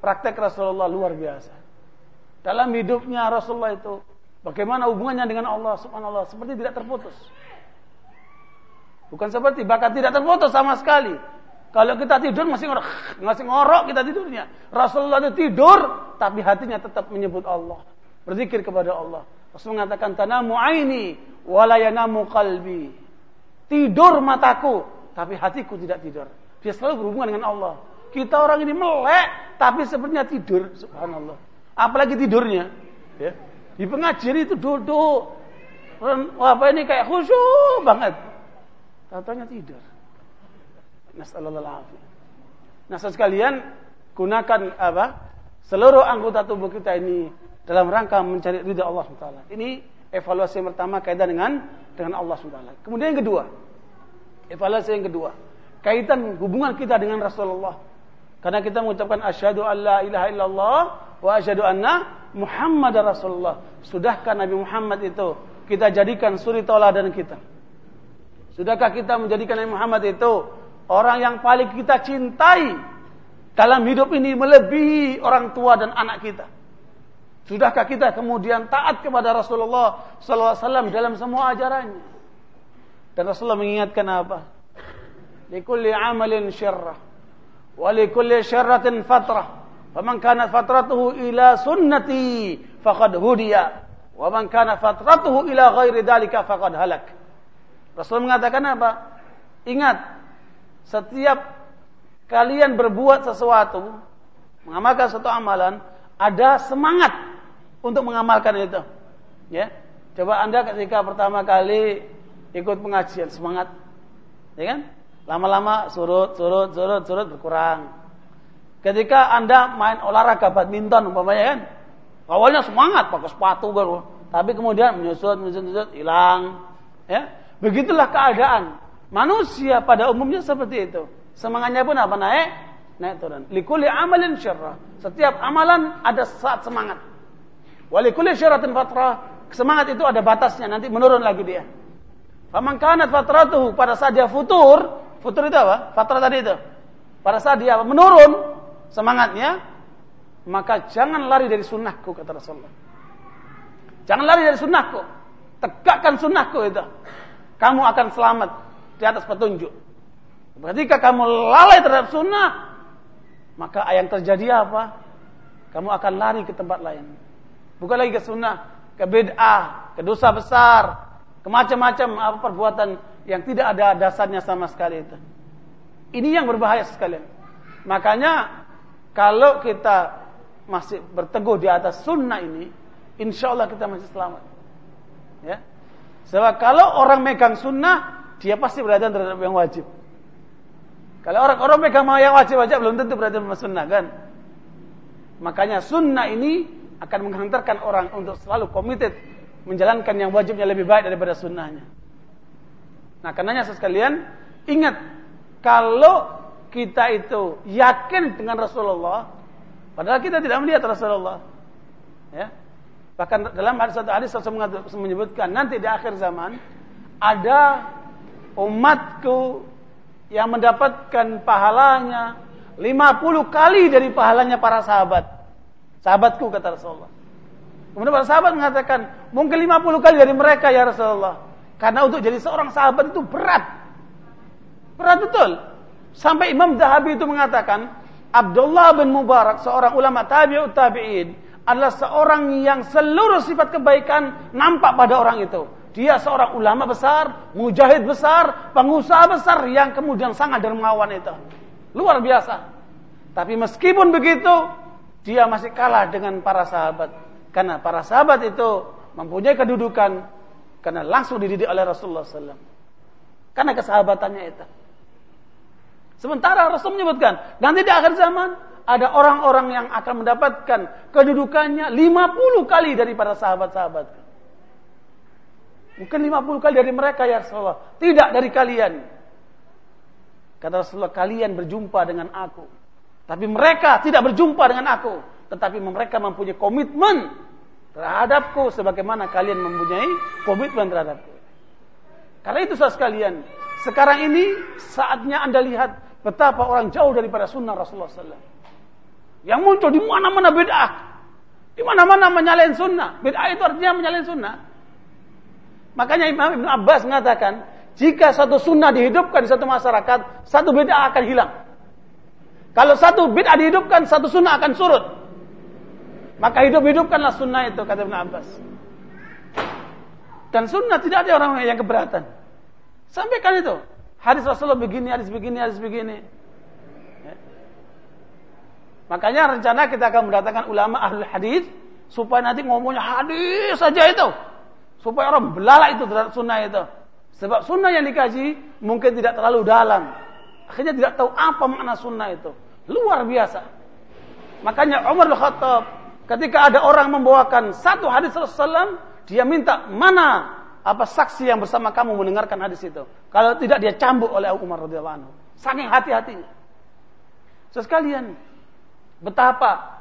Praktek Rasulullah luar biasa. Dalam hidupnya Rasulullah itu bagaimana hubungannya dengan Allah Subhanallah seperti tidak terputus. Bukan seperti bahkan tidak terputus sama sekali. Kalau kita tidur masih ngorok, masih ngorok kita tidurnya. Rasulullah itu tidur tapi hatinya tetap menyebut Allah. Berzikir kepada Allah. Rasul mengatakan tanamu aini wala yanamu qalbi. Tidur mataku tapi hatiku tidak tidur. Dia selalu berhubungan dengan Allah. Kita orang ini melek tapi sepertinya tidur, subhanallah. Apalagi tidurnya, ya. Di pengajian itu duduk. Apa ini kayak khusyuk banget. Tatanya tidur. Nasallallahu Nah, sekalian gunakan apa? Seluruh anggota tubuh kita ini dalam rangka mencari ridha Allah Taala. Ini evaluasi yang pertama kaitan dengan dengan Allah SWT. Kemudian yang kedua, evaluasi yang kedua, kaitan hubungan kita dengan Rasulullah. Karena kita mengucapkan asyhadu alla ilaha illallah wa asyhadu anna Muhammad Rasulullah. Sudahkah Nabi Muhammad itu kita jadikan suri tauladan kita? Sudahkah kita menjadikan Nabi Muhammad itu orang yang paling kita cintai dalam hidup ini melebihi orang tua dan anak kita? Sudahkah kita kemudian taat kepada Rasulullah SAW dalam semua ajarannya? Dan Rasulullah mengingatkan apa? Likulli amalin syarrah. Walikulli syarratin fatrah. Faman kanat fatratuhu ila sunnati faqad hudiya. Waman kanat fatratuhu ila ghairi dalika faqad halak. Rasul mengatakan apa? Ingat, setiap kalian berbuat sesuatu, mengamalkan suatu amalan, ada semangat untuk mengamalkan itu. Ya. Coba Anda ketika pertama kali ikut pengajian, semangat. Ya kan? Lama-lama surut, surut, surut, surut berkurang. Ketika Anda main olahraga badminton umpamanya kan, awalnya semangat pakai sepatu baru, tapi kemudian menyusut, menyusut, menyusut, hilang. Ya, Begitulah keadaan. Manusia pada umumnya seperti itu. Semangatnya pun apa? Naik, naik turun. Likuli amalin syarrah. Setiap amalan ada saat semangat. Walikuli syaratin fatrah. Semangat itu ada batasnya, nanti menurun lagi dia. Faman kanat fatratuhu pada saat dia futur, futur itu apa? Fatrah tadi itu. Pada saat dia menurun semangatnya, maka jangan lari dari sunnahku kata Rasulullah. Jangan lari dari sunnahku. Tegakkan sunnahku itu kamu akan selamat di atas petunjuk. Ketika kamu lalai terhadap sunnah, maka yang terjadi apa? Kamu akan lari ke tempat lain. Bukan lagi ke sunnah, ke bid'ah, ke dosa besar, ke macam-macam apa perbuatan yang tidak ada dasarnya sama sekali itu. Ini yang berbahaya sekalian. Makanya kalau kita masih berteguh di atas sunnah ini, insya Allah kita masih selamat. Ya, Sebab kalau orang megang sunnah, dia pasti berada terhadap yang wajib. Kalau orang-orang megang yang wajib-wajib belum tentu berada dalam sunnah kan. Makanya sunnah ini akan menghantarkan orang untuk selalu komited menjalankan yang wajibnya lebih baik daripada sunnahnya. Nah, karenanya sekalian ingat kalau kita itu yakin dengan Rasulullah, padahal kita tidak melihat Rasulullah, ya, Bahkan dalam hadis satu hadis Rasul menyebutkan nanti di akhir zaman ada umatku yang mendapatkan pahalanya 50 kali dari pahalanya para sahabat. Sahabatku kata Rasulullah. Kemudian para sahabat mengatakan, mungkin 50 kali dari mereka ya Rasulullah. Karena untuk jadi seorang sahabat itu berat. Berat betul. Sampai Imam Dahabi itu mengatakan, Abdullah bin Mubarak, seorang ulama tabi'ut tabi'in, adalah seorang yang seluruh sifat kebaikan nampak pada orang itu. Dia seorang ulama besar, mujahid besar, pengusaha besar yang kemudian sangat dermawan itu. Luar biasa. Tapi meskipun begitu, dia masih kalah dengan para sahabat. Karena para sahabat itu mempunyai kedudukan karena langsung dididik oleh Rasulullah SAW. Karena kesahabatannya itu. Sementara Rasul menyebutkan, nanti di akhir zaman ada orang-orang yang akan mendapatkan kedudukannya 50 kali daripada sahabat-sahabat. Mungkin 50 kali dari mereka ya Rasulullah. Tidak dari kalian. Kata Rasulullah, kalian berjumpa dengan aku. Tapi mereka tidak berjumpa dengan aku. Tetapi mereka mempunyai komitmen terhadapku. Sebagaimana kalian mempunyai komitmen terhadapku. Karena itu saudara sekalian. Sekarang ini saatnya anda lihat betapa orang jauh daripada sunnah Rasulullah SAW. Yang muncul di mana-mana bid'ah. Di mana-mana menyalain sunnah. Bid'ah itu artinya menyalain sunnah. Makanya Imam Ibn Abbas mengatakan, jika satu sunnah dihidupkan di satu masyarakat, satu bid'ah akan hilang. Kalau satu bid'ah dihidupkan, satu sunnah akan surut. Maka hidup-hidupkanlah sunnah itu, kata Ibn Abbas. Dan sunnah tidak ada orang yang keberatan. Sampaikan itu. Hadis Rasulullah begini, hadis begini, hadis begini. Ya. Makanya rencana kita akan mendatangkan ulama ahli hadis supaya nanti ngomongnya hadis saja itu. Supaya orang belalak itu terhadap sunnah itu. Sebab sunnah yang dikaji mungkin tidak terlalu dalam. Akhirnya tidak tahu apa makna sunnah itu. Luar biasa. Makanya Umar bin Khattab ketika ada orang membawakan satu hadis Rasulullah dia minta mana apa saksi yang bersama kamu mendengarkan hadis itu. Kalau tidak dia cambuk oleh Umar radhiyallahu anhu. Saking hati-hatinya. Sekalian, betapa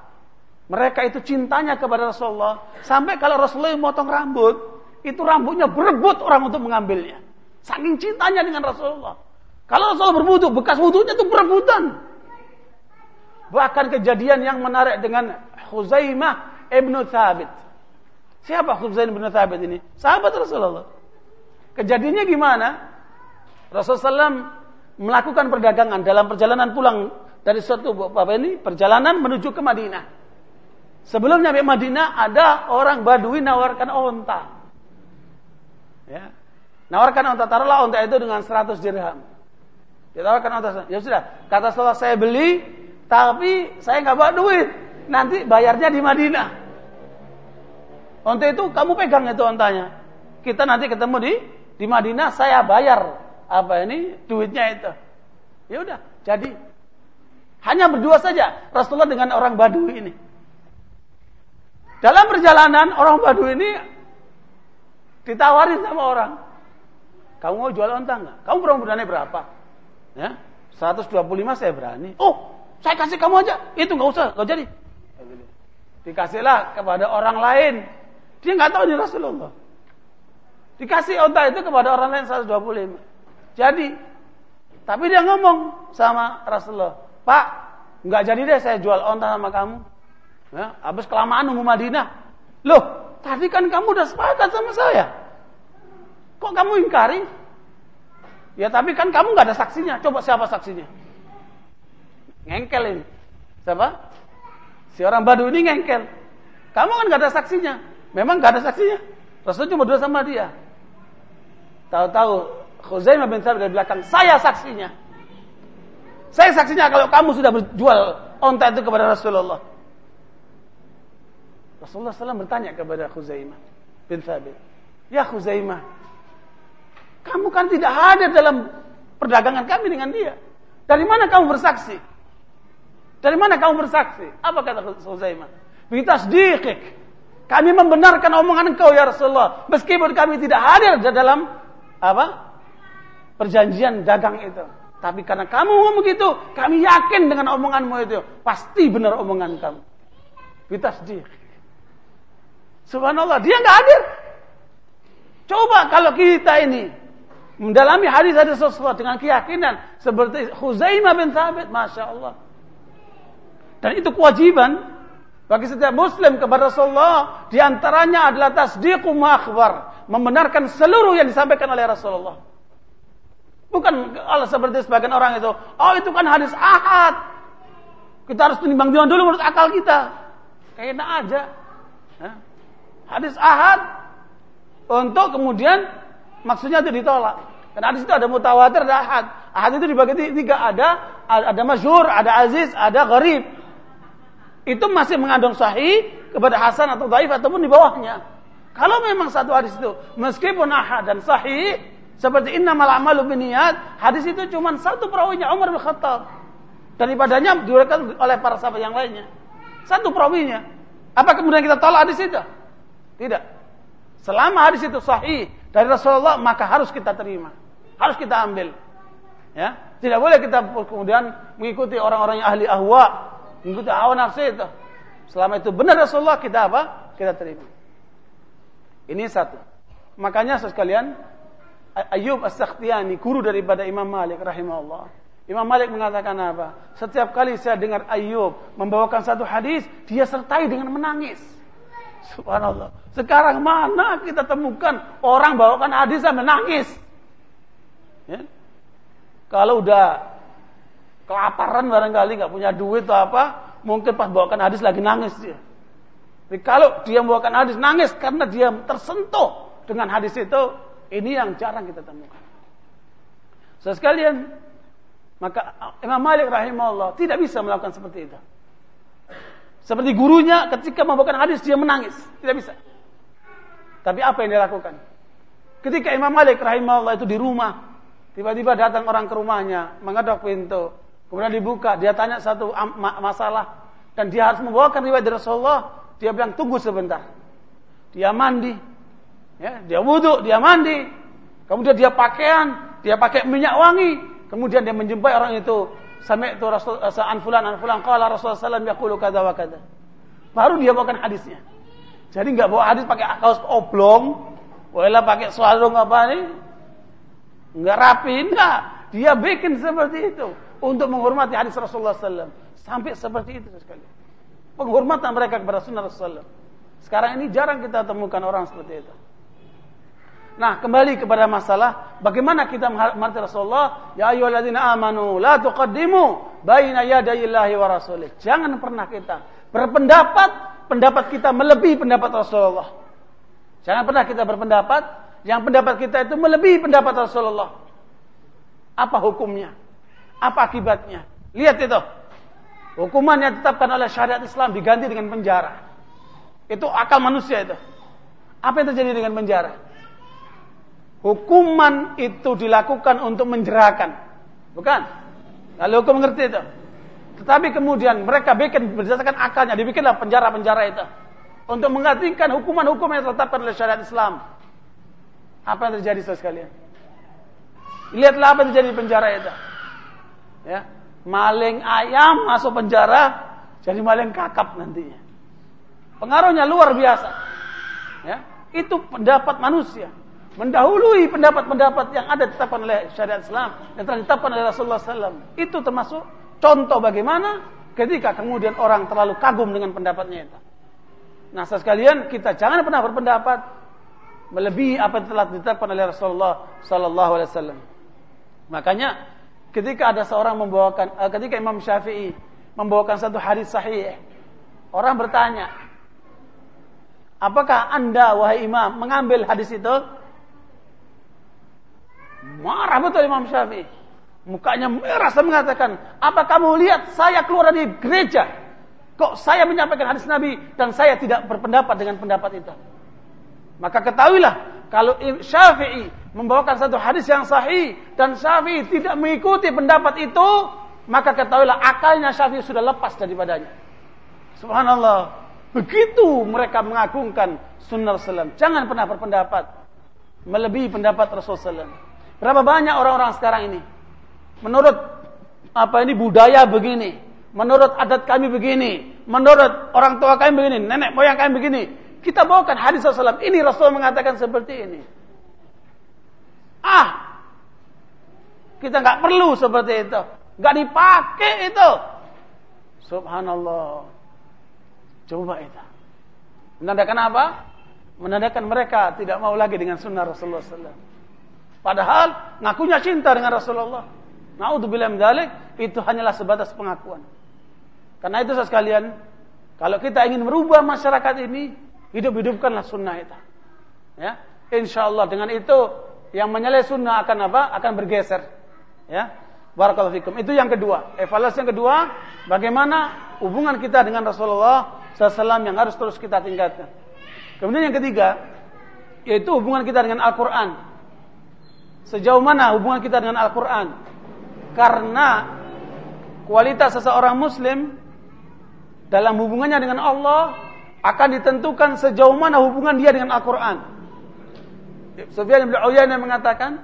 mereka itu cintanya kepada Rasulullah sampai kalau Rasulullah memotong rambut, itu rambutnya berebut orang untuk mengambilnya. Saking cintanya dengan Rasulullah. Kalau Rasulullah berwudu, bekas wudunya itu berebutan. Bahkan kejadian yang menarik dengan Khuzaimah ibnu Thabit. Siapa Khuzaimah ibnu Thabit ini? Sahabat Rasulullah. Kejadiannya gimana? Rasulullah SAW melakukan perdagangan dalam perjalanan pulang dari suatu apa ini perjalanan menuju ke Madinah. Sebelum nyampe Madinah ada orang Badui nawarkan onta. Ya. Nawarkan onta, taruhlah onta itu dengan 100 dirham. Ditawarkan onta, ya sudah. Kata setelah saya beli, tapi saya nggak bawa duit. Nanti bayarnya di Madinah. Onta itu kamu pegang itu ontanya. Kita nanti ketemu di di Madinah, saya bayar apa ini duitnya itu. Ya udah, jadi hanya berdua saja Rasulullah dengan orang Badui ini. Dalam perjalanan orang Badui ini ditawarin sama orang, kamu mau jual onta nggak? Kamu berani berapa? Ya, 125 saya berani. Oh, saya kasih kamu aja. Itu nggak usah, nggak jadi. Dikasihlah kepada orang lain. Dia nggak tahu ini Rasulullah. Dikasih onta itu kepada orang lain 125. Jadi, tapi dia ngomong sama Rasulullah, Pak, nggak jadi deh saya jual onta sama kamu. Ya, habis kelamaan nunggu Madinah. Loh, tadi kan kamu udah sepakat sama saya. Kok kamu ingkari? Ya tapi kan kamu nggak ada saksinya. Coba siapa saksinya? Ngengkel ini. Siapa? Si orang Badu ini ngengkel. Kamu kan nggak ada saksinya. Memang nggak ada saksinya. Rasul cuma dua sama dia. Tahu-tahu Khuzaimah bin Thabit dari belakang, saya saksinya. Saya saksinya kalau kamu sudah berjual onta itu kepada Rasulullah. Rasulullah SAW bertanya kepada Khuzaimah bin Thabit. Ya Khuzaimah, kamu kan tidak hadir dalam perdagangan kami dengan dia. Dari mana kamu bersaksi? Dari mana kamu bersaksi? Apa kata Huzaimah? sedikit. Kami membenarkan omongan engkau ya Rasulullah. Meskipun kami tidak hadir dalam apa? Perjanjian dagang itu. Tapi karena kamu ngomong begitu, kami yakin dengan omonganmu itu. Pasti benar omongan kamu. sedikit. Subhanallah, dia nggak hadir. Coba kalau kita ini mendalami hadis-hadis Rasulullah dengan keyakinan seperti Khuzaimah bin Thabit, masya Allah. Dan itu kewajiban bagi setiap Muslim kepada Rasulullah. Di antaranya adalah tasdiqu akhbar, membenarkan seluruh yang disampaikan oleh Rasulullah. Bukan Allah seperti sebagian orang itu, oh itu kan hadis ahad. Kita harus timbang-timbang dulu menurut akal kita. Kayaknya aja. Hadis ahad untuk kemudian maksudnya itu ditolak. Karena di situ ada mutawatir, ada ahad. Ahad itu dibagi tiga, ada ada masyhur, ada aziz, ada gharib. Itu masih mengandung sahih kepada hasan atau dhaif ataupun di bawahnya. Kalau memang satu hadis itu meskipun ahad dan sahih seperti innamal amalu binniyat, hadis itu cuma satu perawinya Umar bin Khattab. Daripadanya diriwayatkan oleh para sahabat yang lainnya. Satu perawinya. Apa kemudian kita tolak hadis itu? Tidak. Selama hadis itu sahih dari Rasulullah maka harus kita terima, harus kita ambil. Ya, tidak boleh kita kemudian mengikuti orang-orang yang ahli ahwa, mengikuti hawa nafsu itu. Selama itu benar Rasulullah kita apa? Kita terima. Ini satu. Makanya sekalian Ayub As-Sakhtiyani guru daripada Imam Malik rahimahullah. Imam Malik mengatakan apa? Setiap kali saya dengar Ayub membawakan satu hadis, dia sertai dengan menangis. Subhanallah. Sekarang mana kita temukan orang bawakan hadis sambil nangis? Ya? Kalau udah kelaparan barangkali nggak punya duit atau apa, mungkin pas bawakan hadis lagi nangis dia. Tapi kalau dia membawakan hadis nangis karena dia tersentuh dengan hadis itu, ini yang jarang kita temukan. So, sekalian, maka Imam Malik rahimahullah tidak bisa melakukan seperti itu. Seperti gurunya ketika membawakan hadis dia menangis, tidak bisa. Tapi apa yang dia lakukan? Ketika Imam Malik rahimahullah itu di rumah, tiba-tiba datang orang ke rumahnya, mengetok pintu, kemudian dibuka, dia tanya satu masalah dan dia harus membawakan riwayat dari Rasulullah, dia bilang tunggu sebentar. Dia mandi, ya, dia wudhu, dia mandi, kemudian dia pakaian, dia pakai minyak wangi, kemudian dia menjumpai orang itu Sami itu Rasul eh, an fulan an fulan qala Rasulullah sallallahu alaihi wasallam kada wa kada. Baru dia bawakan hadisnya. Jadi nggak bawa hadis pakai kaos oblong, wala pakai sarung apa nih? Enggak rapi, enggak. Dia bikin seperti itu untuk menghormati hadis Rasulullah SAW. Sampai seperti itu sekali. Penghormatan mereka kepada sunnah Rasulullah. Sekarang ini jarang kita temukan orang seperti itu. Nah, kembali kepada masalah bagaimana kita menghormati Rasulullah. Ya ayyuhalladzina amanu la tuqaddimu baina yadayillahi wa rasulih. Jangan pernah kita berpendapat pendapat kita melebihi pendapat Rasulullah. Jangan pernah kita berpendapat yang pendapat kita itu melebihi pendapat Rasulullah. Apa hukumnya? Apa akibatnya? Lihat itu. Hukuman yang ditetapkan oleh syariat Islam diganti dengan penjara. Itu akal manusia itu. Apa yang terjadi dengan penjara? Hukuman itu dilakukan untuk menjerakan. Bukan? Lalu hukum mengerti itu. Tetapi kemudian mereka bikin berdasarkan akalnya, dibikinlah penjara-penjara itu. Untuk menggantikan hukuman-hukum yang ditetapkan oleh syariat Islam. Apa yang terjadi saudara sekalian? Lihatlah apa yang terjadi di penjara itu. Ya. Maling ayam masuk penjara, jadi maling kakap nantinya. Pengaruhnya luar biasa. Ya. Itu pendapat manusia mendahului pendapat-pendapat yang ada ditetapkan oleh syariat Islam yang telah ditetapkan oleh Rasulullah SAW. Itu termasuk contoh bagaimana ketika kemudian orang terlalu kagum dengan pendapatnya itu. Nah, sekalian kita jangan pernah berpendapat melebihi apa yang telah ditetapkan oleh Rasulullah Wasallam. Makanya ketika ada seorang membawakan, uh, ketika Imam Syafi'i membawakan satu hadis sahih, orang bertanya, apakah anda wahai imam mengambil hadis itu Marah betul Imam Syafi'i. Mukanya merah saya mengatakan, apa kamu lihat saya keluar dari gereja? Kok saya menyampaikan hadis Nabi dan saya tidak berpendapat dengan pendapat itu? Maka ketahuilah, kalau Syafi'i membawakan satu hadis yang sahih dan Syafi'i tidak mengikuti pendapat itu, maka ketahuilah akalnya Syafi'i sudah lepas daripadanya. Subhanallah. Begitu mereka mengagungkan sunnah Rasulullah. Jangan pernah berpendapat melebihi pendapat Rasulullah Berapa banyak orang-orang sekarang ini? Menurut apa ini budaya begini, menurut adat kami begini, menurut orang tua kami begini, nenek moyang kami begini. Kita bawakan hadis Rasulullah. Ini Rasul mengatakan seperti ini. Ah, kita nggak perlu seperti itu, nggak dipakai itu. Subhanallah. Coba itu. Menandakan apa? Menandakan mereka tidak mau lagi dengan sunnah Rasulullah SAW. Padahal ngakunya cinta dengan Rasulullah. Naudzubillah dzalik, itu hanyalah sebatas pengakuan. Karena itu sekalian, kalau kita ingin merubah masyarakat ini, hidup-hidupkanlah sunnah itu. Ya, insya Allah dengan itu yang menyalai sunnah akan apa? Akan bergeser. Ya, barakallahu fikum. Itu yang kedua. Evaluasi yang kedua, bagaimana hubungan kita dengan Rasulullah SAW yang harus terus kita tingkatkan. Kemudian yang ketiga, yaitu hubungan kita dengan Al-Quran. Sejauh mana hubungan kita dengan Al-Quran? Karena kualitas seseorang Muslim dalam hubungannya dengan Allah akan ditentukan sejauh mana hubungan dia dengan Al-Quran. Sufyan bin Uyainah mengatakan,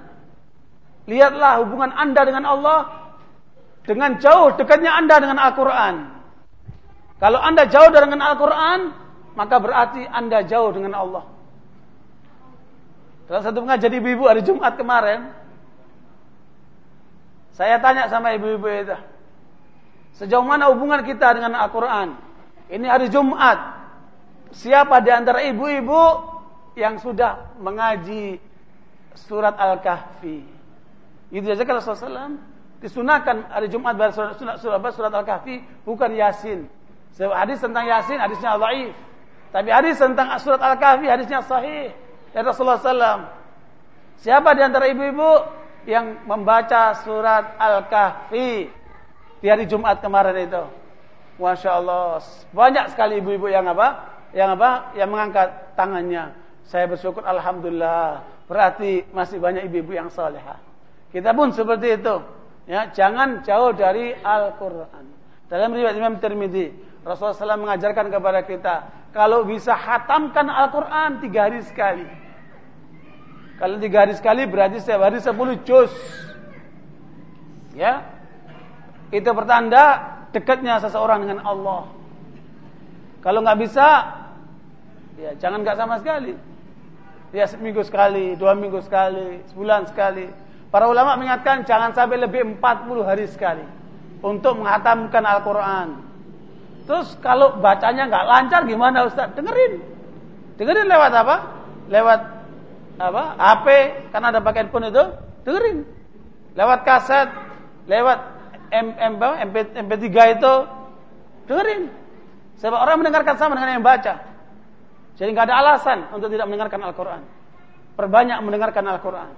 lihatlah hubungan Anda dengan Allah dengan jauh dekatnya Anda dengan Al-Quran. Kalau Anda jauh dengan Al-Quran, maka berarti Anda jauh dengan Allah. Salah satu pengajar ibu-ibu hari Jumat kemarin, saya tanya sama ibu-ibu itu, sejauh mana hubungan kita dengan Al-Quran? Ini hari Jumat. Siapa di antara ibu-ibu yang sudah mengaji surat Al-Kahfi? Itu saja kalau Rasulullah disunahkan hari Jumat surat, surat, surat, surat Al-Kahfi bukan Yasin. Sebab hadis tentang Yasin hadisnya dhaif. Tapi hadis tentang surat Al-Kahfi hadisnya sahih dari Rasulullah SAW. Siapa di antara ibu-ibu yang membaca surat Al-Kahfi di hari Jumat kemarin itu? Masya Allah. Banyak sekali ibu-ibu yang apa? Yang apa? Yang mengangkat tangannya. Saya bersyukur Alhamdulillah. Berarti masih banyak ibu-ibu yang salehah. Kita pun seperti itu. Ya, jangan jauh dari Al-Quran. Dalam riwayat Imam Tirmidzi, Rasulullah SAW mengajarkan kepada kita, kalau bisa hatamkan Al-Quran tiga hari sekali. Kalau tiga hari sekali berarti setiap hari sepuluh juz. Ya, itu pertanda dekatnya seseorang dengan Allah. Kalau nggak bisa, ya jangan nggak sama sekali. Ya seminggu sekali, dua minggu sekali, sebulan sekali. Para ulama mengingatkan jangan sampai lebih 40 hari sekali untuk menghatamkan Al-Quran. Terus kalau bacanya nggak lancar gimana Ustaz? Dengerin. Dengerin lewat apa? Lewat apa? HP, karena ada pakai handphone itu. Dengerin. Lewat kaset, lewat M, M, MP, MP3 itu dengerin. Sebab orang mendengarkan sama dengan yang baca. Jadi nggak ada alasan untuk tidak mendengarkan Al-Quran. Perbanyak mendengarkan Al-Quran.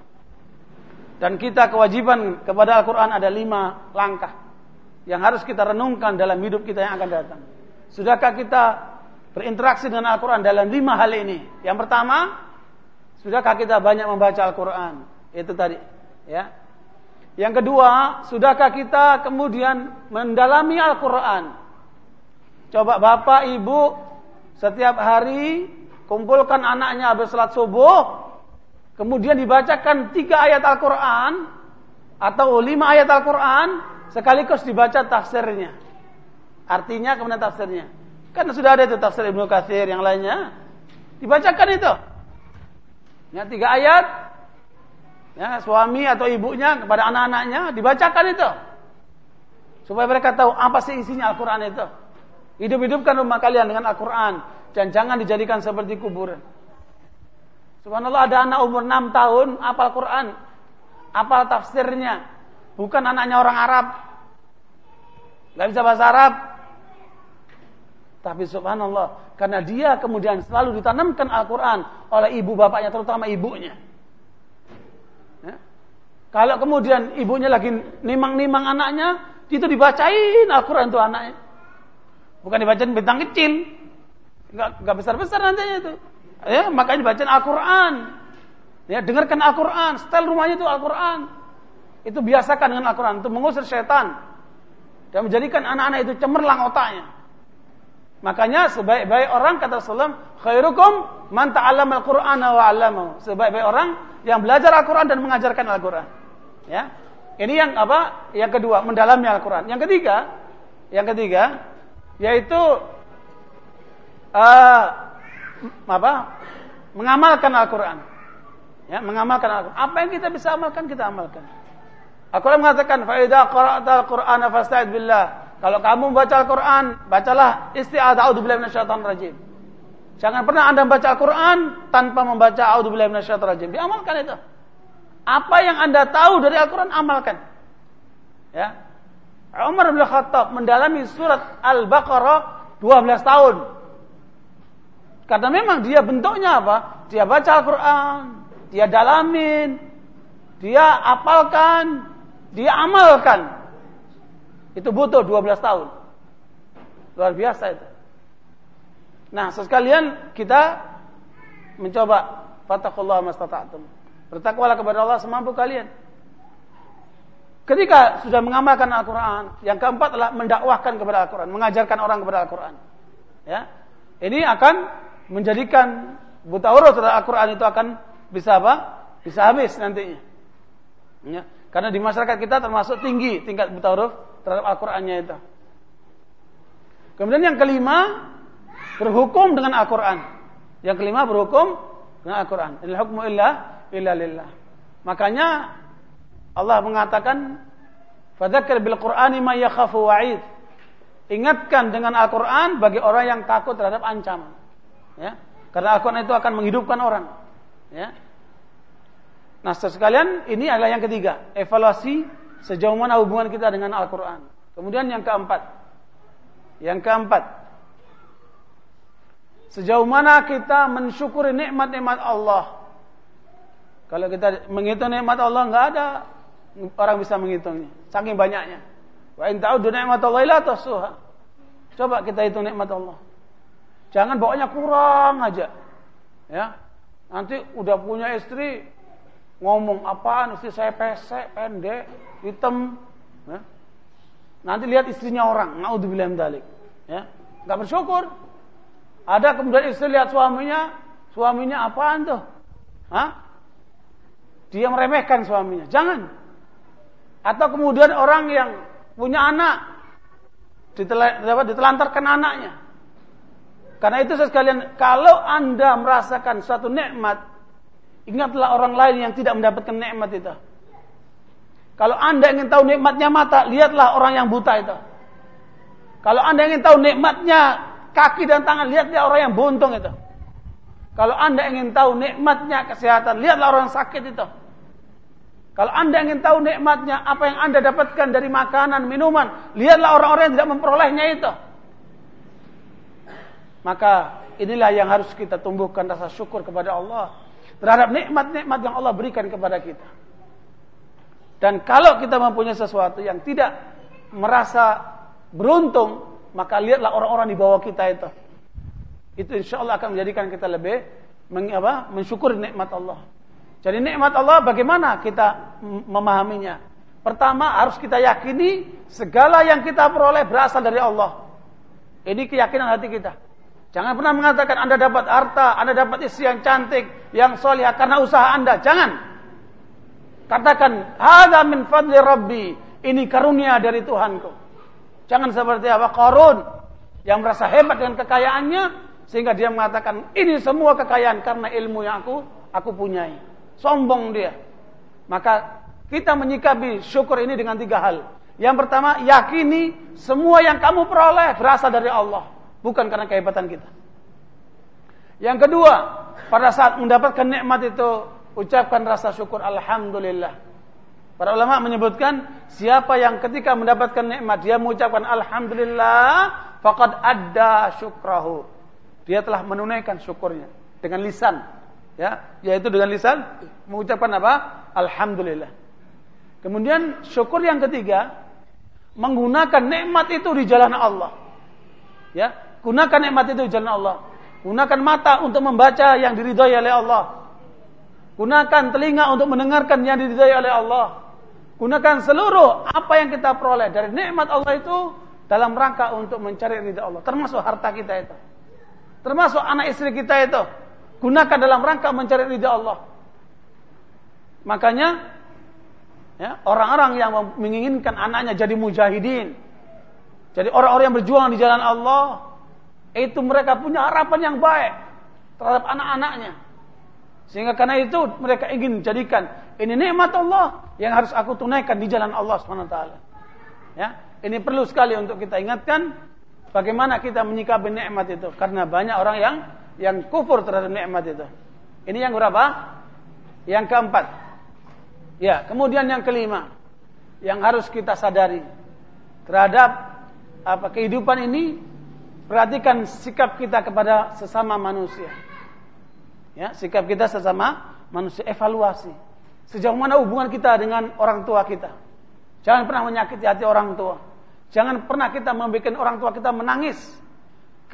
Dan kita kewajiban kepada Al-Quran ada lima langkah. Yang harus kita renungkan dalam hidup kita yang akan datang. Sudahkah kita berinteraksi dengan Al-Quran dalam lima hal ini? Yang pertama, sudahkah kita banyak membaca Al-Quran? Itu tadi. Ya, yang kedua, sudahkah kita kemudian mendalami Al-Quran? Coba bapak, ibu, setiap hari kumpulkan anaknya habis salat subuh, kemudian dibacakan tiga ayat Al-Quran, atau lima ayat Al-Quran, sekaligus dibaca tafsirnya. Artinya kemudian tafsirnya. Kan sudah ada itu tafsir Ibnu Katsir yang lainnya. Dibacakan itu. Ya, tiga ayat, ya, suami atau ibunya kepada anak-anaknya dibacakan itu. Supaya mereka tahu apa sih isinya Al-Quran itu. Hidup-hidupkan rumah kalian dengan Al-Quran. Dan jangan dijadikan seperti kuburan. Subhanallah ada anak umur 6 tahun apal Quran. Apal tafsirnya. Bukan anaknya orang Arab. Gak bisa bahasa Arab. Tapi subhanallah. Karena dia kemudian selalu ditanamkan Al-Quran oleh ibu bapaknya. Terutama ibunya. Kalau kemudian ibunya lagi nimang-nimang anaknya, itu dibacain Al-Quran itu anaknya. Bukan dibacain bintang kecil. Enggak, besar-besar nantinya itu. Ya, makanya dibacain Al-Quran. Ya, dengarkan Al-Quran. Setel rumahnya itu Al-Quran. Itu biasakan dengan Al-Quran. Untuk mengusir setan. Dan menjadikan anak-anak itu cemerlang otaknya. Makanya sebaik-baik orang kata Rasulullah, khairukum man ta'allama al-Qur'ana wa 'allamahu. Sebaik-baik orang yang belajar Al-Qur'an dan mengajarkan Al-Qur'an. Ya. Ini yang apa? Yang kedua, mendalami Al-Qur'an. Yang ketiga, yang ketiga yaitu uh, apa? mengamalkan Al-Qur'an. Ya, mengamalkan Al-Qur'an. Apa yang kita bisa amalkan, kita amalkan. Al-Qur'an mengatakan, "Fa idza qara'tal Qur'ana fasta'id billah." Kalau kamu membaca Al-Quran, bacalah isti'adah a'udzubillahi minasyaitonir rajim. Jangan pernah Anda membaca Al-Quran tanpa membaca a'udzubillahi minasyaitonir rajim. Diamalkan itu. Apa yang Anda tahu dari Al-Quran, amalkan. Ya. Umar bin Khattab mendalami surat Al-Baqarah 12 tahun. Karena memang dia bentuknya apa? Dia baca Al-Quran, dia dalamin, dia apalkan, dia amalkan. Itu butuh 12 tahun. Luar biasa itu. Nah, sekalian kita mencoba fatakullah mastata'tum. Bertakwalah kepada Allah semampu kalian. Ketika sudah mengamalkan Al-Quran, yang keempat adalah mendakwahkan kepada Al-Quran, mengajarkan orang kepada Al-Quran. Ya, ini akan menjadikan buta huruf terhadap Al-Quran itu akan bisa apa? Bisa habis nantinya. Ya. Karena di masyarakat kita termasuk tinggi tingkat buta huruf terhadap Al-Qur'annya itu. Kemudian yang kelima, berhukum dengan Al-Qur'an. Yang kelima berhukum dengan Al-Qur'an. Inil hukmu illa illa lillah. Makanya Allah mengatakan Fadzakir bil Qur'ani ma yakhafu wa'id. Ingatkan dengan Al-Qur'an bagi orang yang takut terhadap ancaman. Ya. Karena Al-Qur'an itu akan menghidupkan orang. Ya. Nah, sekalian ini adalah yang ketiga, evaluasi sejauh mana hubungan kita dengan Al-Qur'an. Kemudian yang keempat. Yang keempat. Sejauh mana kita mensyukuri nikmat-nikmat Allah. Kalau kita menghitung nikmat Allah nggak ada orang bisa menghitungnya. Saking banyaknya. Wa in ta'uddu ni'matallahi la tuhsuha. Coba kita hitung nikmat Allah. Jangan bawanya kurang aja. Ya. Nanti udah punya istri ngomong apaan istri saya pesek, pendek, hitam, ya. Nanti lihat istrinya orang, naudzubillah min dalik. Ya. Enggak bersyukur. Ada kemudian istri lihat suaminya, suaminya apaan tuh? Hah? Dia meremehkan suaminya. Jangan. Atau kemudian orang yang punya anak ditelantarkan anaknya. Karena itu sekalian, kalau anda merasakan suatu nikmat, ingatlah orang lain yang tidak mendapatkan nikmat itu. Kalau anda ingin tahu nikmatnya mata, lihatlah orang yang buta itu. Kalau anda ingin tahu nikmatnya kaki dan tangan, lihatlah orang yang buntung itu. Kalau anda ingin tahu nikmatnya kesehatan, lihatlah orang sakit itu. Kalau anda ingin tahu nikmatnya, apa yang anda dapatkan dari makanan, minuman, lihatlah orang-orang yang tidak memperolehnya itu. Maka inilah yang harus kita tumbuhkan rasa syukur kepada Allah terhadap nikmat-nikmat yang Allah berikan kepada kita. Dan kalau kita mempunyai sesuatu yang tidak merasa beruntung, maka lihatlah orang-orang di bawah kita itu. Itu insya Allah akan menjadikan kita lebih mensyukuri nikmat Allah. Jadi nikmat Allah bagaimana kita memahaminya? Pertama harus kita yakini segala yang kita peroleh berasal dari Allah. Ini keyakinan hati kita. Jangan pernah mengatakan Anda dapat harta, Anda dapat istri yang cantik, yang soleh karena usaha Anda. Jangan. Katakan, "Hadza min fadli Rabbi." Ini karunia dari Tuhanku. Jangan seperti apa Qarun yang merasa hebat dengan kekayaannya sehingga dia mengatakan, "Ini semua kekayaan karena ilmu yang aku aku punyai." sombong dia. Maka kita menyikapi syukur ini dengan tiga hal. Yang pertama, yakini semua yang kamu peroleh berasal dari Allah, bukan karena kehebatan kita. Yang kedua, pada saat mendapatkan nikmat itu, ucapkan rasa syukur alhamdulillah. Para ulama menyebutkan siapa yang ketika mendapatkan nikmat dia mengucapkan alhamdulillah faqad adda syukrahu. Dia telah menunaikan syukurnya dengan lisan ya. Yaitu dengan lisan mengucapkan apa? Alhamdulillah. Kemudian syukur yang ketiga menggunakan nikmat itu di jalan Allah. Ya gunakan nikmat itu di jalan Allah. Gunakan mata untuk membaca yang diridhai oleh Allah gunakan telinga untuk mendengarkan yang diridhai oleh Allah gunakan seluruh apa yang kita peroleh dari nikmat Allah itu dalam rangka untuk mencari ridha Allah termasuk harta kita itu termasuk anak istri kita itu Gunakan dalam rangka mencari ridha Allah. Makanya ya, orang-orang yang menginginkan anaknya jadi mujahidin, jadi orang-orang yang berjuang di jalan Allah, itu mereka punya harapan yang baik terhadap anak-anaknya. Sehingga karena itu mereka ingin jadikan ini nikmat Allah yang harus aku tunaikan di jalan Allah SWT. Ya, ini perlu sekali untuk kita ingatkan bagaimana kita menyikapi nikmat itu karena banyak orang yang yang kufur terhadap nikmat itu. Ini yang berapa? Yang keempat. Ya, kemudian yang kelima yang harus kita sadari terhadap apa kehidupan ini perhatikan sikap kita kepada sesama manusia. Ya, sikap kita sesama manusia evaluasi. Sejauh mana hubungan kita dengan orang tua kita. Jangan pernah menyakiti hati orang tua. Jangan pernah kita membuat orang tua kita menangis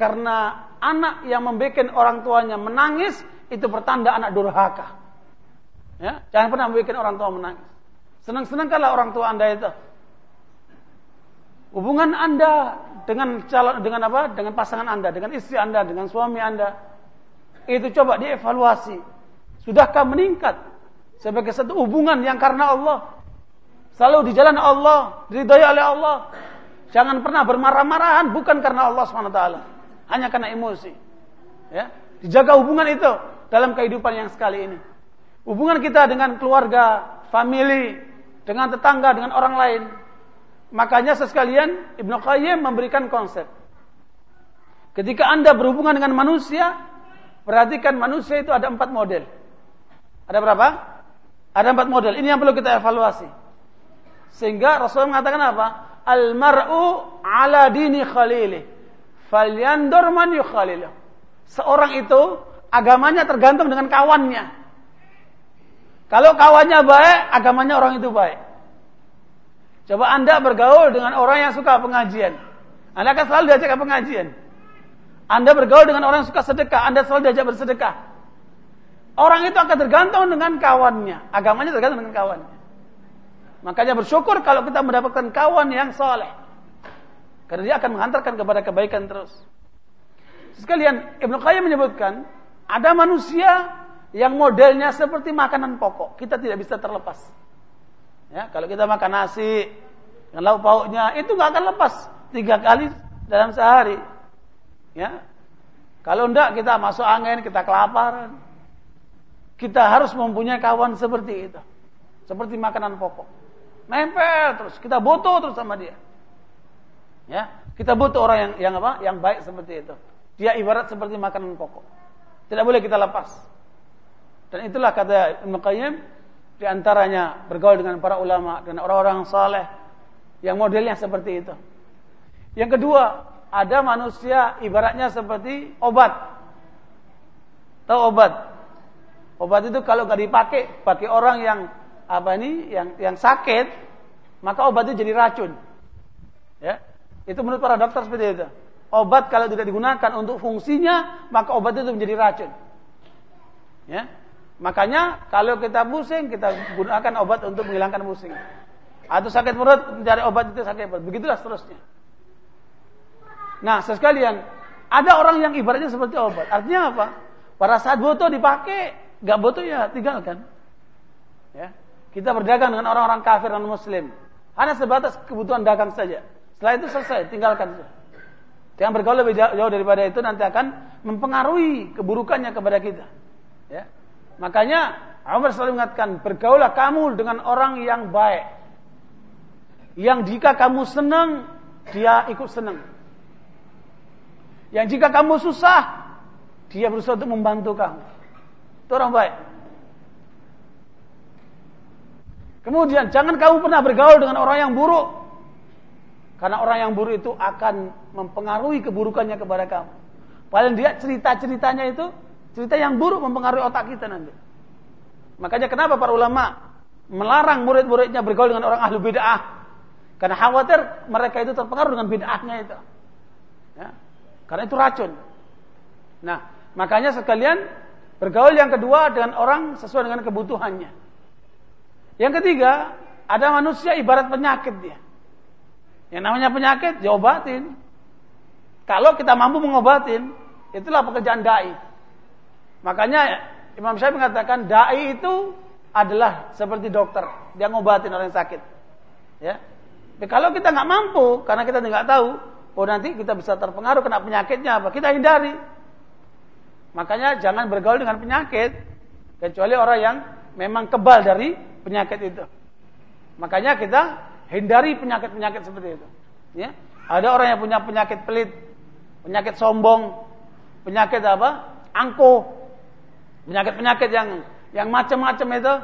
karena anak yang membuat orang tuanya menangis itu pertanda anak durhaka. Ya, jangan pernah membuat orang tua menangis. Senang-senangkanlah orang tua Anda itu. Hubungan Anda dengan calon dengan apa? Dengan pasangan Anda, dengan istri Anda, dengan suami Anda. Itu coba dievaluasi. Sudahkah meningkat sebagai satu hubungan yang karena Allah? Selalu di jalan Allah, diridhai oleh Allah. Jangan pernah bermarah-marahan bukan karena Allah SWT. Hanya karena emosi. Ya, dijaga hubungan itu dalam kehidupan yang sekali ini. Hubungan kita dengan keluarga, family, dengan tetangga, dengan orang lain. Makanya sesekalian Ibnu Qayyim memberikan konsep. Ketika Anda berhubungan dengan manusia, perhatikan manusia itu ada empat model. Ada berapa? Ada empat model. Ini yang perlu kita evaluasi. Sehingga Rasulullah mengatakan apa? Al-mar'u ala dini khalili. Falyandur man yukhalilu. Seorang itu agamanya tergantung dengan kawannya. Kalau kawannya baik, agamanya orang itu baik. Coba Anda bergaul dengan orang yang suka pengajian. Anda akan selalu diajak ke pengajian. Anda bergaul dengan orang yang suka sedekah, Anda selalu diajak bersedekah. Orang itu akan tergantung dengan kawannya. Agamanya tergantung dengan kawannya. Makanya bersyukur kalau kita mendapatkan kawan yang soleh. Karena dia akan menghantarkan kepada kebaikan terus. Sekalian, Ibnu Qayyim menyebutkan, ada manusia yang modelnya seperti makanan pokok. Kita tidak bisa terlepas. Ya, kalau kita makan nasi dengan lauk pauknya, itu nggak akan lepas tiga kali dalam sehari. Ya, kalau enggak kita masuk angin, kita kelaparan. Kita harus mempunyai kawan seperti itu. Seperti makanan pokok. Nempel terus, kita butuh terus sama dia. Ya, kita butuh orang yang yang apa? Yang baik seperti itu. Dia ibarat seperti makanan pokok. Tidak boleh kita lepas. Dan itulah kata Ibnu Qayyim di antaranya bergaul dengan para ulama dan orang-orang saleh yang modelnya seperti itu. Yang kedua, ada manusia ibaratnya seperti obat. Tahu obat? Obat itu kalau nggak dipakai, pakai orang yang apa ini, yang yang sakit, maka obat itu jadi racun. Ya, itu menurut para dokter seperti itu. Obat kalau tidak digunakan untuk fungsinya, maka obat itu menjadi racun. Ya, makanya kalau kita pusing, kita gunakan obat untuk menghilangkan pusing. Atau sakit perut, mencari obat itu sakit perut. Begitulah seterusnya. Nah, sekalian, ada orang yang ibaratnya seperti obat. Artinya apa? Pada saat butuh dipakai, Gak butuh ya tinggalkan. Ya. Kita berdagang dengan orang-orang kafir dan muslim. Hanya sebatas kebutuhan dagang saja. Setelah itu selesai, tinggalkan saja. Yang bergaul lebih jauh daripada itu nanti akan mempengaruhi keburukannya kepada kita. Ya. Makanya Umar selalu mengatakan, bergaulah kamu dengan orang yang baik. Yang jika kamu senang, dia ikut senang. Yang jika kamu susah, dia berusaha untuk membantu kamu. Itu orang baik. Kemudian jangan kamu pernah bergaul dengan orang yang buruk. Karena orang yang buruk itu akan mempengaruhi keburukannya kepada kamu. Paling dia cerita-ceritanya itu cerita yang buruk mempengaruhi otak kita nanti. Makanya kenapa para ulama melarang murid-muridnya bergaul dengan orang ahlu bid'ah? Karena khawatir mereka itu terpengaruh dengan bid'ahnya itu. Karena itu racun. Nah, makanya sekalian Bergaul yang kedua dengan orang sesuai dengan kebutuhannya. Yang ketiga, ada manusia ibarat penyakit dia. Yang namanya penyakit, diobatin. Kalau kita mampu mengobatin, itulah pekerjaan dai. Makanya Imam Syafi'i mengatakan dai itu adalah seperti dokter, dia ngobatin orang yang sakit. Ya. Kalau kita nggak mampu, karena kita nggak tahu, oh nanti kita bisa terpengaruh kena penyakitnya apa, kita hindari. Makanya jangan bergaul dengan penyakit kecuali orang yang memang kebal dari penyakit itu. Makanya kita hindari penyakit-penyakit seperti itu. Ya. Ada orang yang punya penyakit pelit, penyakit sombong, penyakit apa? Angkuh, penyakit-penyakit yang yang macam-macam itu,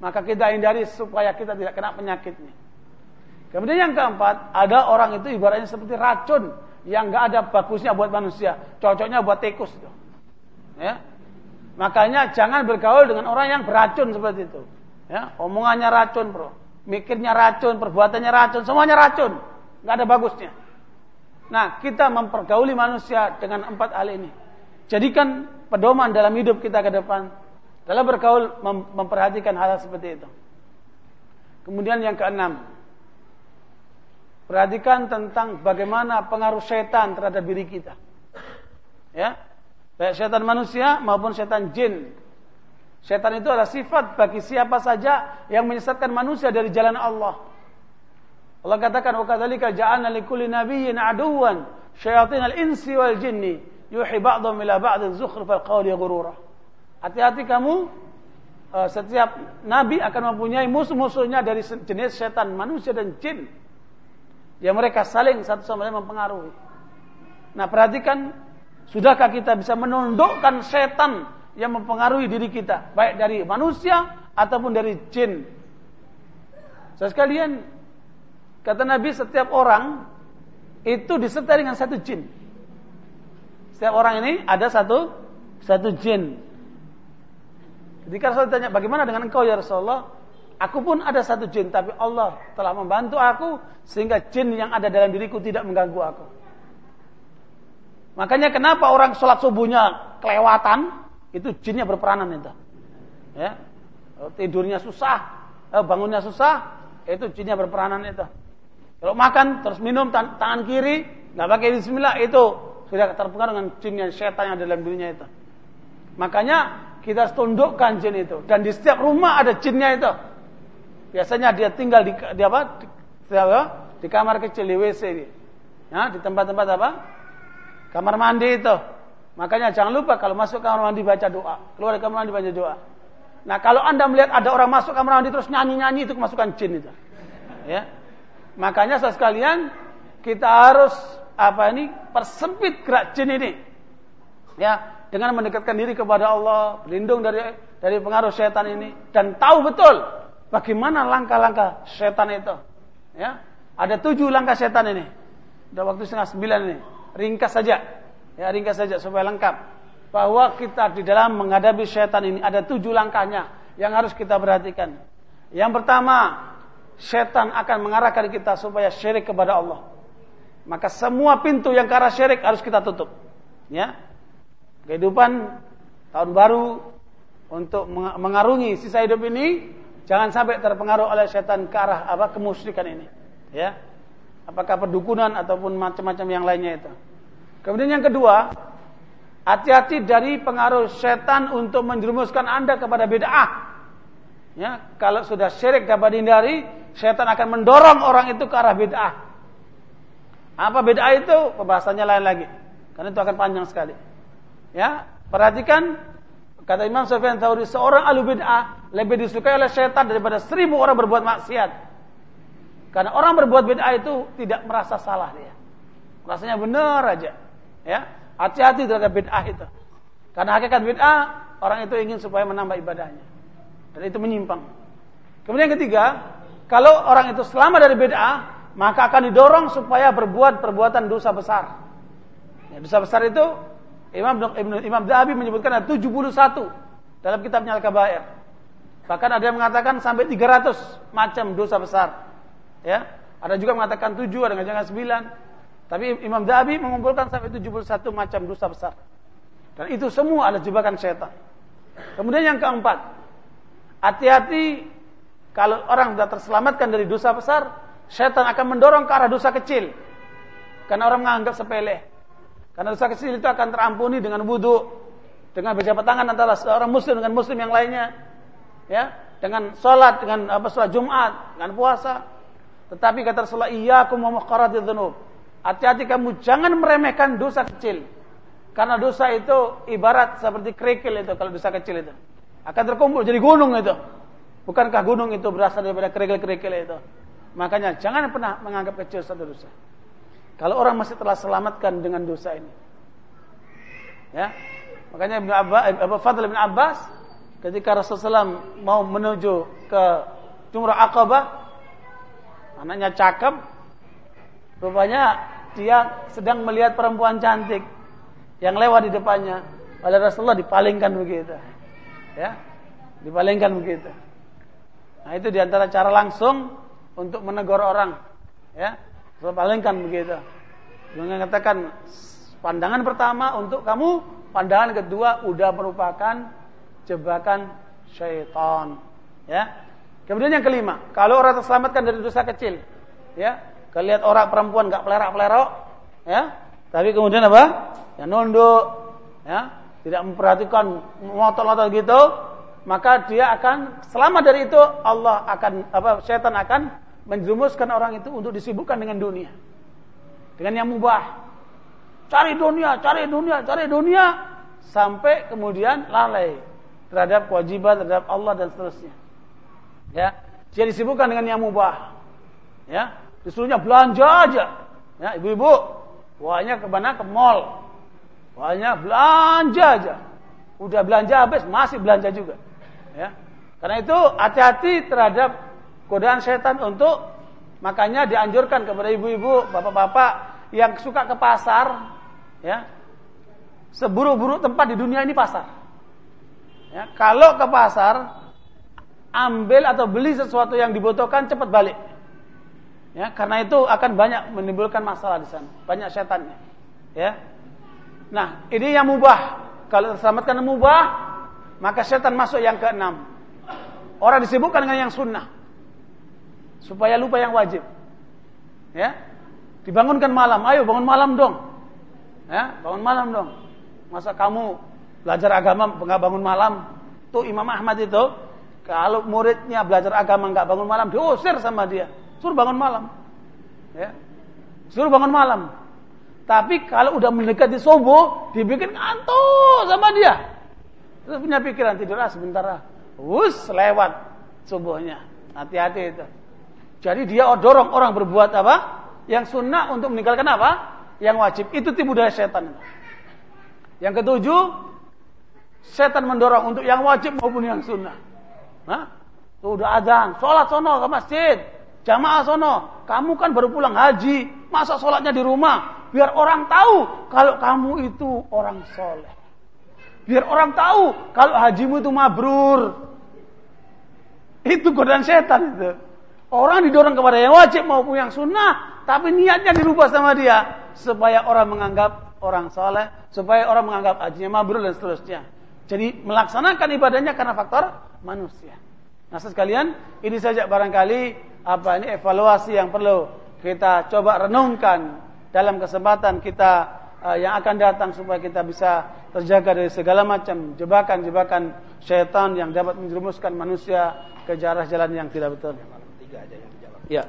maka kita hindari supaya kita tidak kena penyakitnya. Kemudian yang keempat, ada orang itu ibaratnya seperti racun yang nggak ada bagusnya buat manusia, cocoknya buat tikus itu. Ya. Makanya jangan bergaul dengan orang yang beracun seperti itu. Ya, omongannya racun, Bro. Mikirnya racun, perbuatannya racun, semuanya racun. Nggak ada bagusnya. Nah, kita mempergauli manusia dengan empat hal ini. Jadikan pedoman dalam hidup kita ke depan. Dalam bergaul mem memperhatikan hal, hal seperti itu. Kemudian yang keenam. Perhatikan tentang bagaimana pengaruh setan terhadap diri kita. Ya, Baik setan manusia maupun setan jin. Setan itu adalah sifat bagi siapa saja yang menyesatkan manusia dari jalan Allah. Allah katakan, "Wa kadzalika ja'alna likulli nabiyyin aduwan syayatinal insi wal jinni yuhi ba'dhum ila ba'dhin zukhrufal qawli ghurura." Hati-hati kamu eh, setiap nabi akan mempunyai musuh-musuhnya dari jenis setan, manusia dan jin. Yang mereka saling satu sama lain mempengaruhi. Nah, perhatikan sudahkah kita bisa menundukkan setan yang mempengaruhi diri kita, baik dari manusia ataupun dari jin. Saya sekalian, kata Nabi setiap orang itu disertai dengan satu jin. Setiap orang ini ada satu satu jin. Ketika Rasul tanya, bagaimana dengan engkau ya Rasulullah? Aku pun ada satu jin, tapi Allah telah membantu aku sehingga jin yang ada dalam diriku tidak mengganggu aku. Makanya kenapa orang sholat subuhnya kelewatan, itu jinnya berperanan itu. Ya. Tidurnya susah, eh, bangunnya susah, itu jinnya berperanan itu. Kalau makan terus minum tan tangan kiri, nggak pakai bismillah itu sudah terpengaruh dengan jin yang setan yang ada dalam dirinya itu. Makanya kita tundukkan jin itu dan di setiap rumah ada jinnya itu. Biasanya dia tinggal di, di apa? Di, di, apa? di kamar kecil di WC. Ya, di tempat-tempat apa? Kamar mandi itu. Makanya jangan lupa kalau masuk kamar mandi baca doa. Keluar dari kamar mandi baca doa. Nah kalau anda melihat ada orang masuk kamar mandi terus nyanyi-nyanyi itu kemasukan jin itu. Ya. Makanya saudara sekalian kita harus apa ini persempit gerak jin ini. Ya, dengan mendekatkan diri kepada Allah, berlindung dari dari pengaruh setan ini dan tahu betul bagaimana langkah-langkah setan itu. Ya, ada tujuh langkah setan ini. Udah waktu setengah sembilan ini. Ringkas saja. Ya ringkas saja supaya lengkap. Bahwa kita di dalam menghadapi syaitan ini ada tujuh langkahnya yang harus kita perhatikan. Yang pertama, syaitan akan mengarahkan kita supaya syirik kepada Allah. Maka semua pintu yang ke arah syirik harus kita tutup. Ya. Kehidupan tahun baru untuk mengarungi sisa hidup ini jangan sampai terpengaruh oleh syaitan ke arah apa kemusyrikan ini. Ya. Apakah perdukunan ataupun macam-macam yang lainnya itu. Kemudian yang kedua, hati-hati dari pengaruh setan untuk menjerumuskan Anda kepada bid'ah. Ya, kalau sudah syirik dapat dihindari, setan akan mendorong orang itu ke arah bid'ah. Apa bid'ah itu? Pembahasannya lain lagi. Karena itu akan panjang sekali. Ya, perhatikan kata Imam Sufyan Tsauri seorang ahli bid'ah lebih disukai oleh setan daripada seribu orang berbuat maksiat. Karena orang berbuat bid'ah itu tidak merasa salah dia. Rasanya benar aja. Ya, hati-hati terhadap bid'ah itu. Karena hakikat bid'ah orang itu ingin supaya menambah ibadahnya. Dan itu menyimpang. Kemudian ketiga, kalau orang itu selamat dari bid'ah, maka akan didorong supaya berbuat perbuatan dosa besar. Ya, dosa besar itu Imam Imam Zahabi menyebutkan ada 71 dalam kitabnya Al-Kabair. Bahkan ada yang mengatakan sampai 300 macam dosa besar. Ya, ada juga mengatakan 7, ada yang mengatakan 9. Tapi Imam Dhabi mengumpulkan sampai 71 macam dosa besar. Dan itu semua adalah jebakan setan. Kemudian yang keempat, hati-hati kalau orang sudah terselamatkan dari dosa besar, setan akan mendorong ke arah dosa kecil. Karena orang menganggap sepele. Karena dosa kecil itu akan terampuni dengan wudhu, dengan berjabat tangan antara seorang muslim dengan muslim yang lainnya. Ya, dengan sholat, dengan apa sholat Jumat, dengan puasa. Tetapi kata Rasulullah, iyyakum wa dzunub. Hati-hati kamu jangan meremehkan dosa kecil. Karena dosa itu ibarat seperti kerikil itu kalau dosa kecil itu. Akan terkumpul jadi gunung itu. Bukankah gunung itu berasal daripada kerikil-kerikil itu? Makanya jangan pernah menganggap kecil satu dosa. Kalau orang masih telah selamatkan dengan dosa ini. Ya. Makanya Ibnu Abbas, Abu Fadl bin Abbas ketika Rasulullah SAW mau menuju ke Jumrah Aqabah, anaknya cakep, rupanya dia sedang melihat perempuan cantik yang lewat di depannya. Oleh Rasulullah dipalingkan begitu. Ya. Dipalingkan begitu. Nah, itu di antara cara langsung untuk menegur orang. Ya. Palingkan begitu. Mengatakan pandangan pertama untuk kamu, pandangan kedua udah merupakan jebakan syaitan. Ya. Kemudian yang kelima, kalau orang terselamatkan dari dosa kecil, ya, kalau lihat orang perempuan nggak pelerak-pelerok, ya, tapi kemudian apa? Ya nunduk, ya, tidak memperhatikan motor-motor gitu, maka dia akan selama dari itu Allah akan apa setan akan menjerumuskan orang itu untuk disibukkan dengan dunia. Dengan yang mubah. Cari dunia, cari dunia, cari dunia sampai kemudian lalai terhadap kewajiban terhadap Allah dan seterusnya. Ya, dia disibukkan dengan yang mubah. Ya, disuruhnya belanja aja. Ya, ibu-ibu, wahnya ke mana? Ke mall. Wahnya belanja aja. Udah belanja habis, masih belanja juga. Ya. Karena itu hati-hati terhadap godaan setan untuk makanya dianjurkan kepada ibu-ibu, bapak-bapak yang suka ke pasar, ya. Seburu-buru tempat di dunia ini pasar. Ya, kalau ke pasar ambil atau beli sesuatu yang dibutuhkan cepat balik. Ya, karena itu akan banyak menimbulkan masalah di sana, banyak setannya. Ya. Nah, ini yang mubah. Kalau terselamatkan mubah, maka setan masuk yang keenam. Orang disibukkan dengan yang sunnah. Supaya lupa yang wajib. Ya. Dibangunkan malam. Ayo bangun malam dong. Ya, bangun malam dong. Masa kamu belajar agama nggak bangun malam? Tuh Imam Ahmad itu kalau muridnya belajar agama nggak bangun malam diusir sama dia. Suruh bangun malam. Ya. Suruh bangun malam. Tapi kalau udah mendekati subuh, dibikin ngantuk sama dia. Terus punya pikiran tidur ah sebentar ah. Wus lewat subuhnya. Hati-hati itu. Jadi dia dorong orang berbuat apa? Yang sunnah untuk meninggalkan apa? Yang wajib. Itu tipu daya setan. Yang ketujuh, setan mendorong untuk yang wajib maupun yang sunnah. Hah? Tuh azan, sholat sono ke masjid, jamaah sono. Kamu kan baru pulang haji, masa sholatnya di rumah? Biar orang tahu kalau kamu itu orang soleh. Biar orang tahu kalau hajimu itu mabrur. Itu godaan setan itu. Orang didorong kepada yang wajib maupun yang sunnah, tapi niatnya dirubah sama dia supaya orang menganggap orang soleh, supaya orang menganggap hajinya mabrur dan seterusnya. Jadi melaksanakan ibadahnya karena faktor manusia. Nah sekalian, ini saja barangkali apa ini evaluasi yang perlu kita coba renungkan dalam kesempatan kita uh, yang akan datang supaya kita bisa terjaga dari segala macam jebakan-jebakan syaitan yang dapat menjerumuskan manusia ke jalan jalan yang tidak betul. Tiga aja yang dijawab. Ya.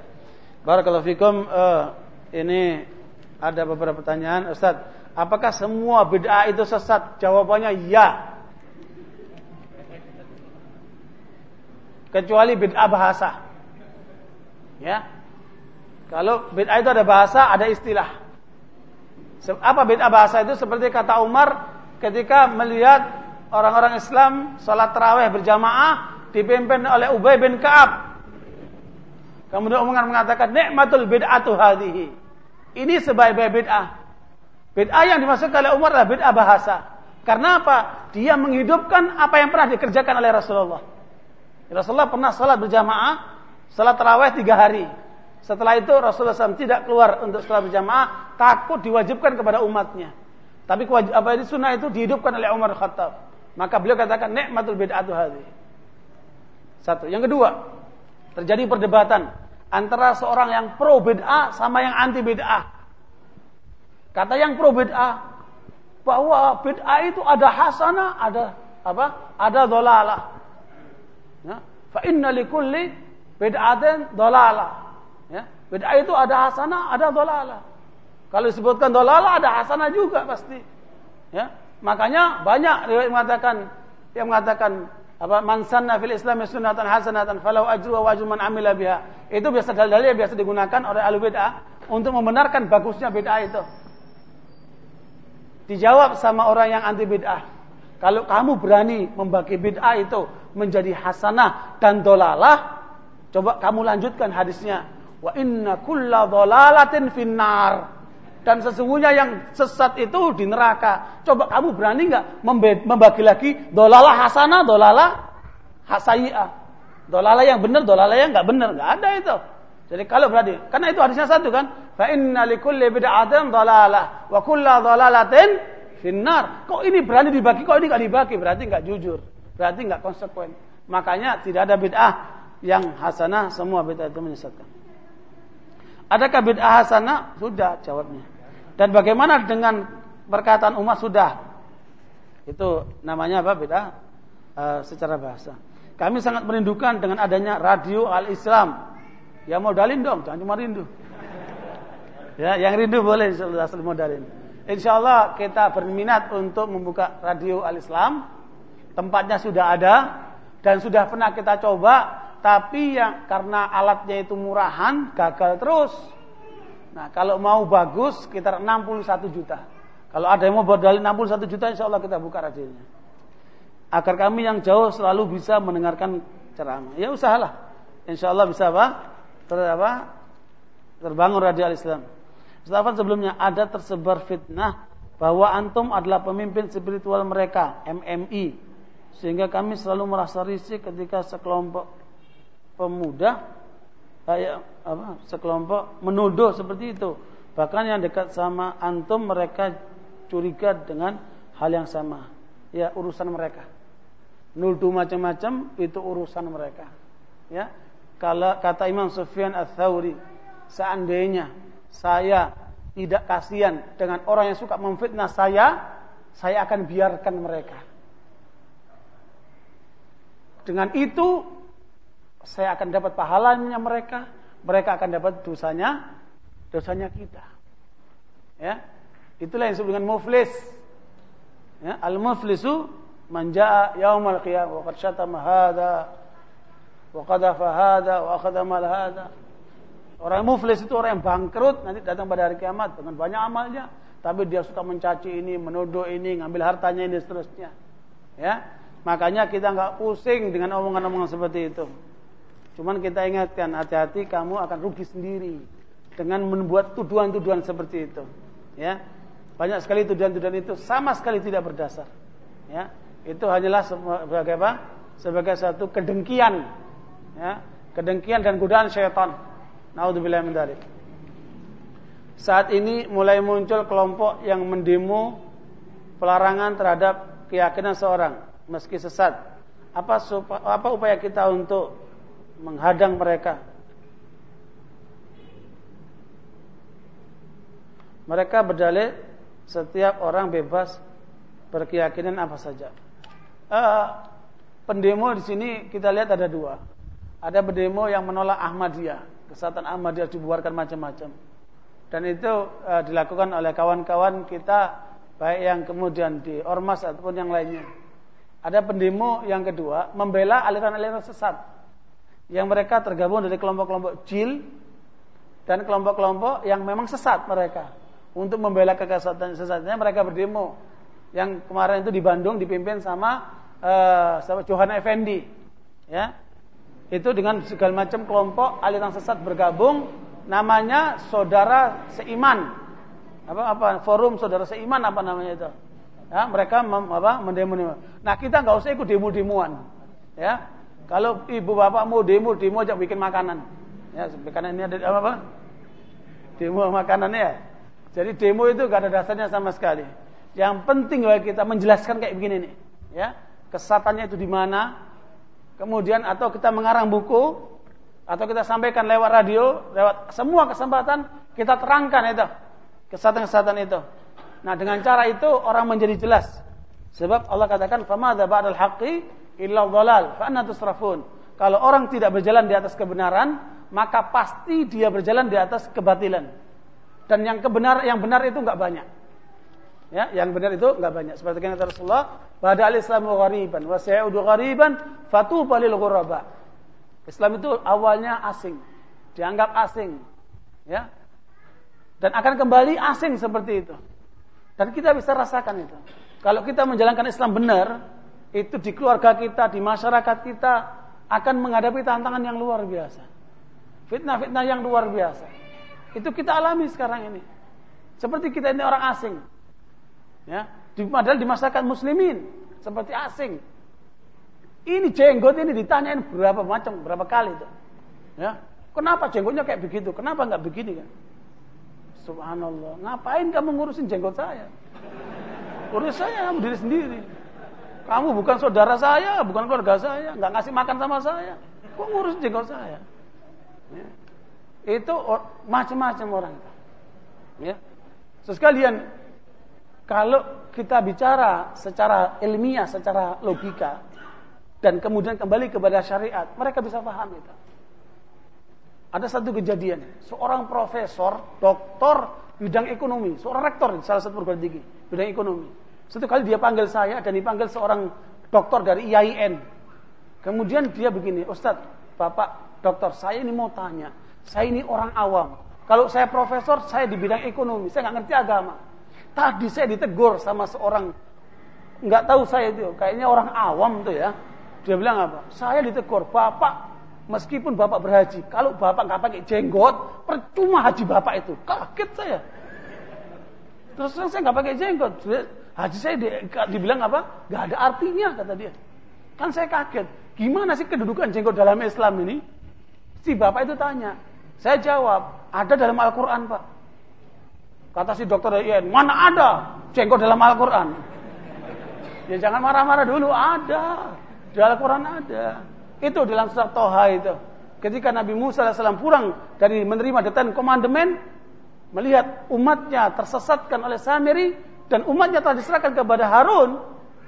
Barakallahu fikum uh, ini ada beberapa pertanyaan Ustaz, apakah semua bid'ah itu sesat? Jawabannya ya. Kecuali bid'ah bahasa. Ya. Kalau bid'ah itu ada bahasa, ada istilah. Apa beda bahasa itu? Seperti kata Umar ketika melihat orang-orang Islam sholat terawih berjamaah dipimpin oleh Ubay bin Kaab. Kemudian Umar mengatakan, nikmatul bid'atu hadhihi. Ini sebaik-baik bid'ah. Bid'ah yang dimasukkan oleh Umar adalah bid'ah bahasa. Karena apa? Dia menghidupkan apa yang pernah dikerjakan oleh Rasulullah. Rasulullah pernah sholat berjamaah, sholat terawih tiga hari. Setelah itu Rasulullah SAW tidak keluar untuk sholat berjamaah, takut diwajibkan kepada umatnya. Tapi apa ini sunnah itu dihidupkan oleh Umar Khattab. Maka beliau katakan nikmatul bid'atu hadhi. Satu. Yang kedua, terjadi perdebatan antara seorang yang pro bid'ah sama yang anti bid'ah. Kata yang pro bid'ah bahwa bid'ah itu ada hasanah, ada apa? Ada dolalah. Ya. Fa inna likulli bid'atin dolalah. Ya. Bid'ah itu ada hasanah, ada dolalah. Kalau disebutkan dolalah ada hasanah juga pasti. Ya. Makanya banyak riwayat mengatakan yang mengatakan apa man sanna fil Islam sunnatan hasanatan falau ajru wa ajru man amila biha. Itu biasa dalil yang biasa digunakan oleh ahli bid'ah untuk membenarkan bagusnya bid'ah itu. Dijawab sama orang yang anti bid'ah. Kalau kamu berani membagi bid'ah itu menjadi hasanah dan dolalah, coba kamu lanjutkan hadisnya. Wa inna kulla dolalatin finnar. Dan sesungguhnya yang sesat itu di neraka. Coba kamu berani nggak membagi lagi dolalah hasanah, dolalah hasai'ah. Dolalah yang benar, dolalah yang nggak benar. Nggak ada itu. Jadi kalau berarti, karena itu hadisnya satu kan. Fa inna likulli bid'atin dolalah. Wa kulla dolalatin finnar. Kok ini berani dibagi, kok ini nggak dibagi? Berarti nggak jujur. Berarti nggak konsekuen. Makanya tidak ada bid'ah yang hasanah, semua bid'ah itu menyesatkan. Adakah bid'ah hasanah? Sudah jawabnya. Dan bagaimana dengan perkataan umat sudah? Itu namanya apa bid'ah? uh, secara bahasa. Kami sangat merindukan dengan adanya radio Al-Islam. Ya modalin dong, jangan cuma rindu. Ya, yang rindu boleh insyaallah asal modalin. Insyaallah kita berminat untuk membuka radio Al-Islam. Tempatnya sudah ada dan sudah pernah kita coba, tapi yang karena alatnya itu murahan, gagal terus. Nah, kalau mau bagus sekitar 61 juta. Kalau ada yang mau modalin 61 juta, insya Allah kita buka radionya agar kami yang jauh selalu bisa mendengarkan ceramah. Ya usahalah. Insya Allah bisa apa? Ter apa? Terbangun radial Islam. Ustaz sebelumnya ada tersebar fitnah bahwa antum adalah pemimpin spiritual mereka, MMI. Sehingga kami selalu merasa risih ketika sekelompok pemuda kayak apa? Sekelompok menuduh seperti itu. Bahkan yang dekat sama antum mereka curiga dengan hal yang sama. Ya urusan mereka nuduh macam-macam itu urusan mereka. Ya. Kalau kata Imam Sufyan Ats-Tsauri, seandainya saya tidak kasihan dengan orang yang suka memfitnah saya, saya akan biarkan mereka. Dengan itu saya akan dapat pahalanya mereka, mereka akan dapat dosanya, dosanya kita. Ya. Itulah yang disebut dengan muflis. Ya, al-muflisu man jaa yaumal qiyamah wa qad syatama hadha wa wa akhadha mal Orang muflis itu orang yang bangkrut nanti datang pada hari kiamat dengan banyak amalnya, tapi dia suka mencaci ini, menuduh ini, ngambil hartanya ini seterusnya. Ya. Makanya kita nggak pusing dengan omongan-omongan seperti itu. Cuman kita ingatkan hati-hati kamu akan rugi sendiri dengan membuat tuduhan-tuduhan seperti itu. Ya. Banyak sekali tuduhan-tuduhan itu sama sekali tidak berdasar. Ya itu hanyalah sebagai apa? Sebagai satu kedengkian, ya, kedengkian dan godaan syaitan. Naudzubillah min dzalik. Saat ini mulai muncul kelompok yang mendemo pelarangan terhadap keyakinan seorang meski sesat. Apa apa upaya kita untuk menghadang mereka? Mereka berdalih setiap orang bebas berkeyakinan apa saja uh, pendemo di sini kita lihat ada dua. Ada pendemo yang menolak Ahmadiyah, kesatuan Ahmadiyah dibubarkan macam-macam. Dan itu uh, dilakukan oleh kawan-kawan kita baik yang kemudian di ormas ataupun yang lainnya. Ada pendemo yang kedua membela aliran-aliran sesat yang mereka tergabung dari kelompok-kelompok jil dan kelompok-kelompok yang memang sesat mereka. Untuk membela kekesatan sesatnya mereka berdemo. Yang kemarin itu di Bandung dipimpin sama uh, sama Johanna Effendi ya. Itu dengan segala macam kelompok aliran sesat bergabung namanya saudara seiman. Apa apa forum saudara seiman apa namanya itu? Ya mereka mem, apa mendemo nah kita nggak usah ikut demo demoan ya kalau ibu bapak mau demo demo aja bikin makanan ya makanan ini ada apa demo makanannya ya jadi demo itu gak ada dasarnya sama sekali yang penting bagi kita menjelaskan kayak begini nih, ya. Kesatannya itu di mana? Kemudian atau kita mengarang buku atau kita sampaikan lewat radio, lewat semua kesempatan kita terangkan itu kesatan-kesatan itu. Nah, dengan cara itu orang menjadi jelas. Sebab Allah katakan famadza ba'dal haqqi illa dhalal fa anna. Kalau orang tidak berjalan di atas kebenaran, maka pasti dia berjalan di atas kebatilan. Dan yang kebenar yang benar itu enggak banyak. Ya, yang benar itu enggak banyak. Seperti kata Rasulullah, "Bada al-Islamu ghariban wa sayudu ghariban fatuba lil ghuraba." Islam itu awalnya asing, dianggap asing. Ya. Dan akan kembali asing seperti itu. Dan kita bisa rasakan itu. Kalau kita menjalankan Islam benar, itu di keluarga kita, di masyarakat kita akan menghadapi tantangan yang luar biasa. Fitnah-fitnah yang luar biasa. Itu kita alami sekarang ini. Seperti kita ini orang asing. Ya, di, padahal di masyarakat muslimin seperti asing. Ini jenggot ini ditanyain berapa macam, berapa kali itu. Ya, kenapa jenggotnya kayak begitu? Kenapa nggak begini kan? Subhanallah, ngapain kamu ngurusin jenggot saya? Urus saya, kamu diri sendiri. Kamu bukan saudara saya, bukan keluarga saya, nggak ngasih makan sama saya. Kok ngurus jenggot saya? Ya. Itu macam-macam orang. Ya. Sekalian kalau kita bicara secara ilmiah, secara logika, dan kemudian kembali kepada syariat, mereka bisa paham itu. Ada satu kejadian, seorang profesor, doktor bidang ekonomi, seorang rektor salah satu perguruan tinggi bidang ekonomi. Satu kali dia panggil saya dan dipanggil seorang doktor dari IAIN. Kemudian dia begini, Ustadz, Bapak dokter, saya ini mau tanya, saya ini orang awam. Kalau saya profesor, saya di bidang ekonomi, saya nggak ngerti agama. Tadi saya ditegur sama seorang, nggak tahu saya itu, kayaknya orang awam tuh ya. Dia bilang apa? Saya ditegur, Bapak Meskipun bapak berhaji, kalau bapak nggak pakai jenggot, percuma haji bapak itu. Kaget saya. Terus saya nggak pakai jenggot. Haji saya di, dibilang apa? Gak ada artinya kata dia. Kan saya kaget. Gimana sih kedudukan jenggot dalam Islam ini? Si bapak itu tanya. Saya jawab, ada dalam Al-Quran pak. Kata si dokter Ian, mana ada jenggot dalam Al-Quran? Ya jangan marah-marah dulu, ada. Di Al-Quran ada. Itu dalam surat Toha itu. Ketika Nabi Musa AS pulang dari menerima the Ten Commandment, melihat umatnya tersesatkan oleh Samiri, dan umatnya telah diserahkan kepada Harun,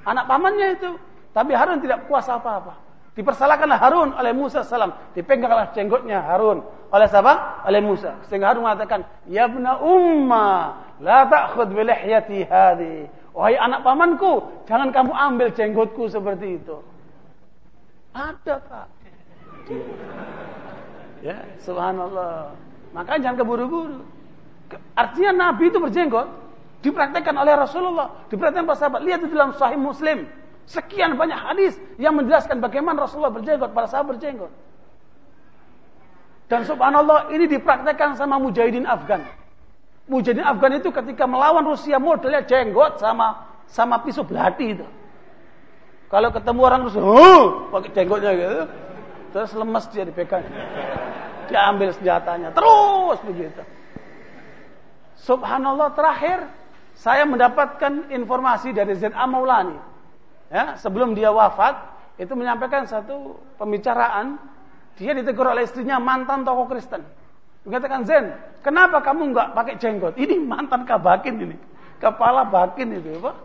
anak pamannya itu. Tapi Harun tidak kuasa apa-apa. Dipersalahkanlah Harun oleh Musa salam. Dipeganglah jenggotnya Harun. Oleh siapa? Oleh Musa. Sehingga Harun mengatakan, Ya bna umma, la ta'khud bilihyati hadhi. Wahai anak pamanku, jangan kamu ambil jenggotku seperti itu. Ada pak. Ya, subhanallah. Makanya jangan keburu-buru. Artinya Nabi itu berjenggot dipraktekkan oleh Rasulullah, dipraktekkan para sahabat. Lihat di dalam Sahih Muslim, sekian banyak hadis yang menjelaskan bagaimana Rasulullah berjenggot, para sahabat berjenggot. Dan subhanallah ini dipraktekkan sama mujahidin Afgan. Mujahidin Afgan itu ketika melawan Rusia modelnya jenggot sama sama pisau belati itu. Kalau ketemu orang terus, oh, pakai jenggotnya gitu, terus lemes dia dipegang. Dia ambil senjatanya, terus begitu. Subhanallah terakhir saya mendapatkan informasi dari Z.A. Maulani. Ya, sebelum dia wafat, itu menyampaikan satu pembicaraan. Dia ditegur oleh istrinya mantan tokoh Kristen. Mengatakan Zen, kenapa kamu nggak pakai jenggot? Ini mantan kabakin ini, kepala bakin itu, apa?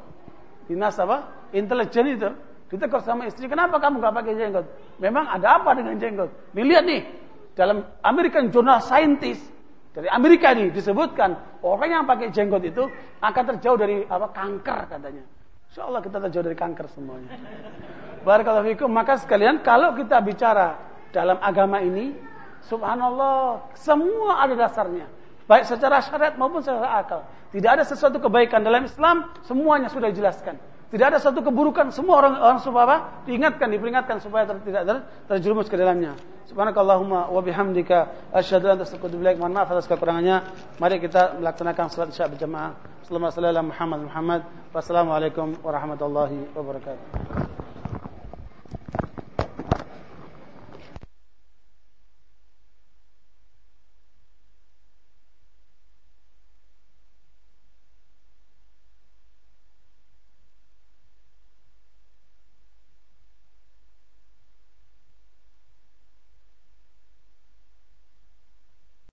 Dinas apa? Intelijen itu. Ditegur sama istri, kenapa kamu nggak pakai jenggot? Memang ada apa dengan jenggot? Nih lihat nih, dalam American Journal Scientist dari Amerika ini disebutkan orang yang pakai jenggot itu akan terjauh dari apa kanker katanya. Insya Allah kita terjauh dari kanker semuanya. Barakallahu fikum. Maka sekalian kalau kita bicara dalam agama ini, subhanallah, semua ada dasarnya. Baik secara syariat maupun secara akal. Tidak ada sesuatu kebaikan dalam Islam, semuanya sudah dijelaskan. Tidak ada satu keburukan semua orang orang supaya apa? Diingatkan, diperingatkan supaya ter, tidak ter, terjerumus ke dalamnya. Subhanakallahumma wa bihamdika asyhadu an la ilaha illa Mohon maaf atas kekurangannya. Mari kita melaksanakan salat Isya berjamaah. Sallallahu alaihi Muhammad Muhammad. Wassalamualaikum warahmatullahi wabarakatuh.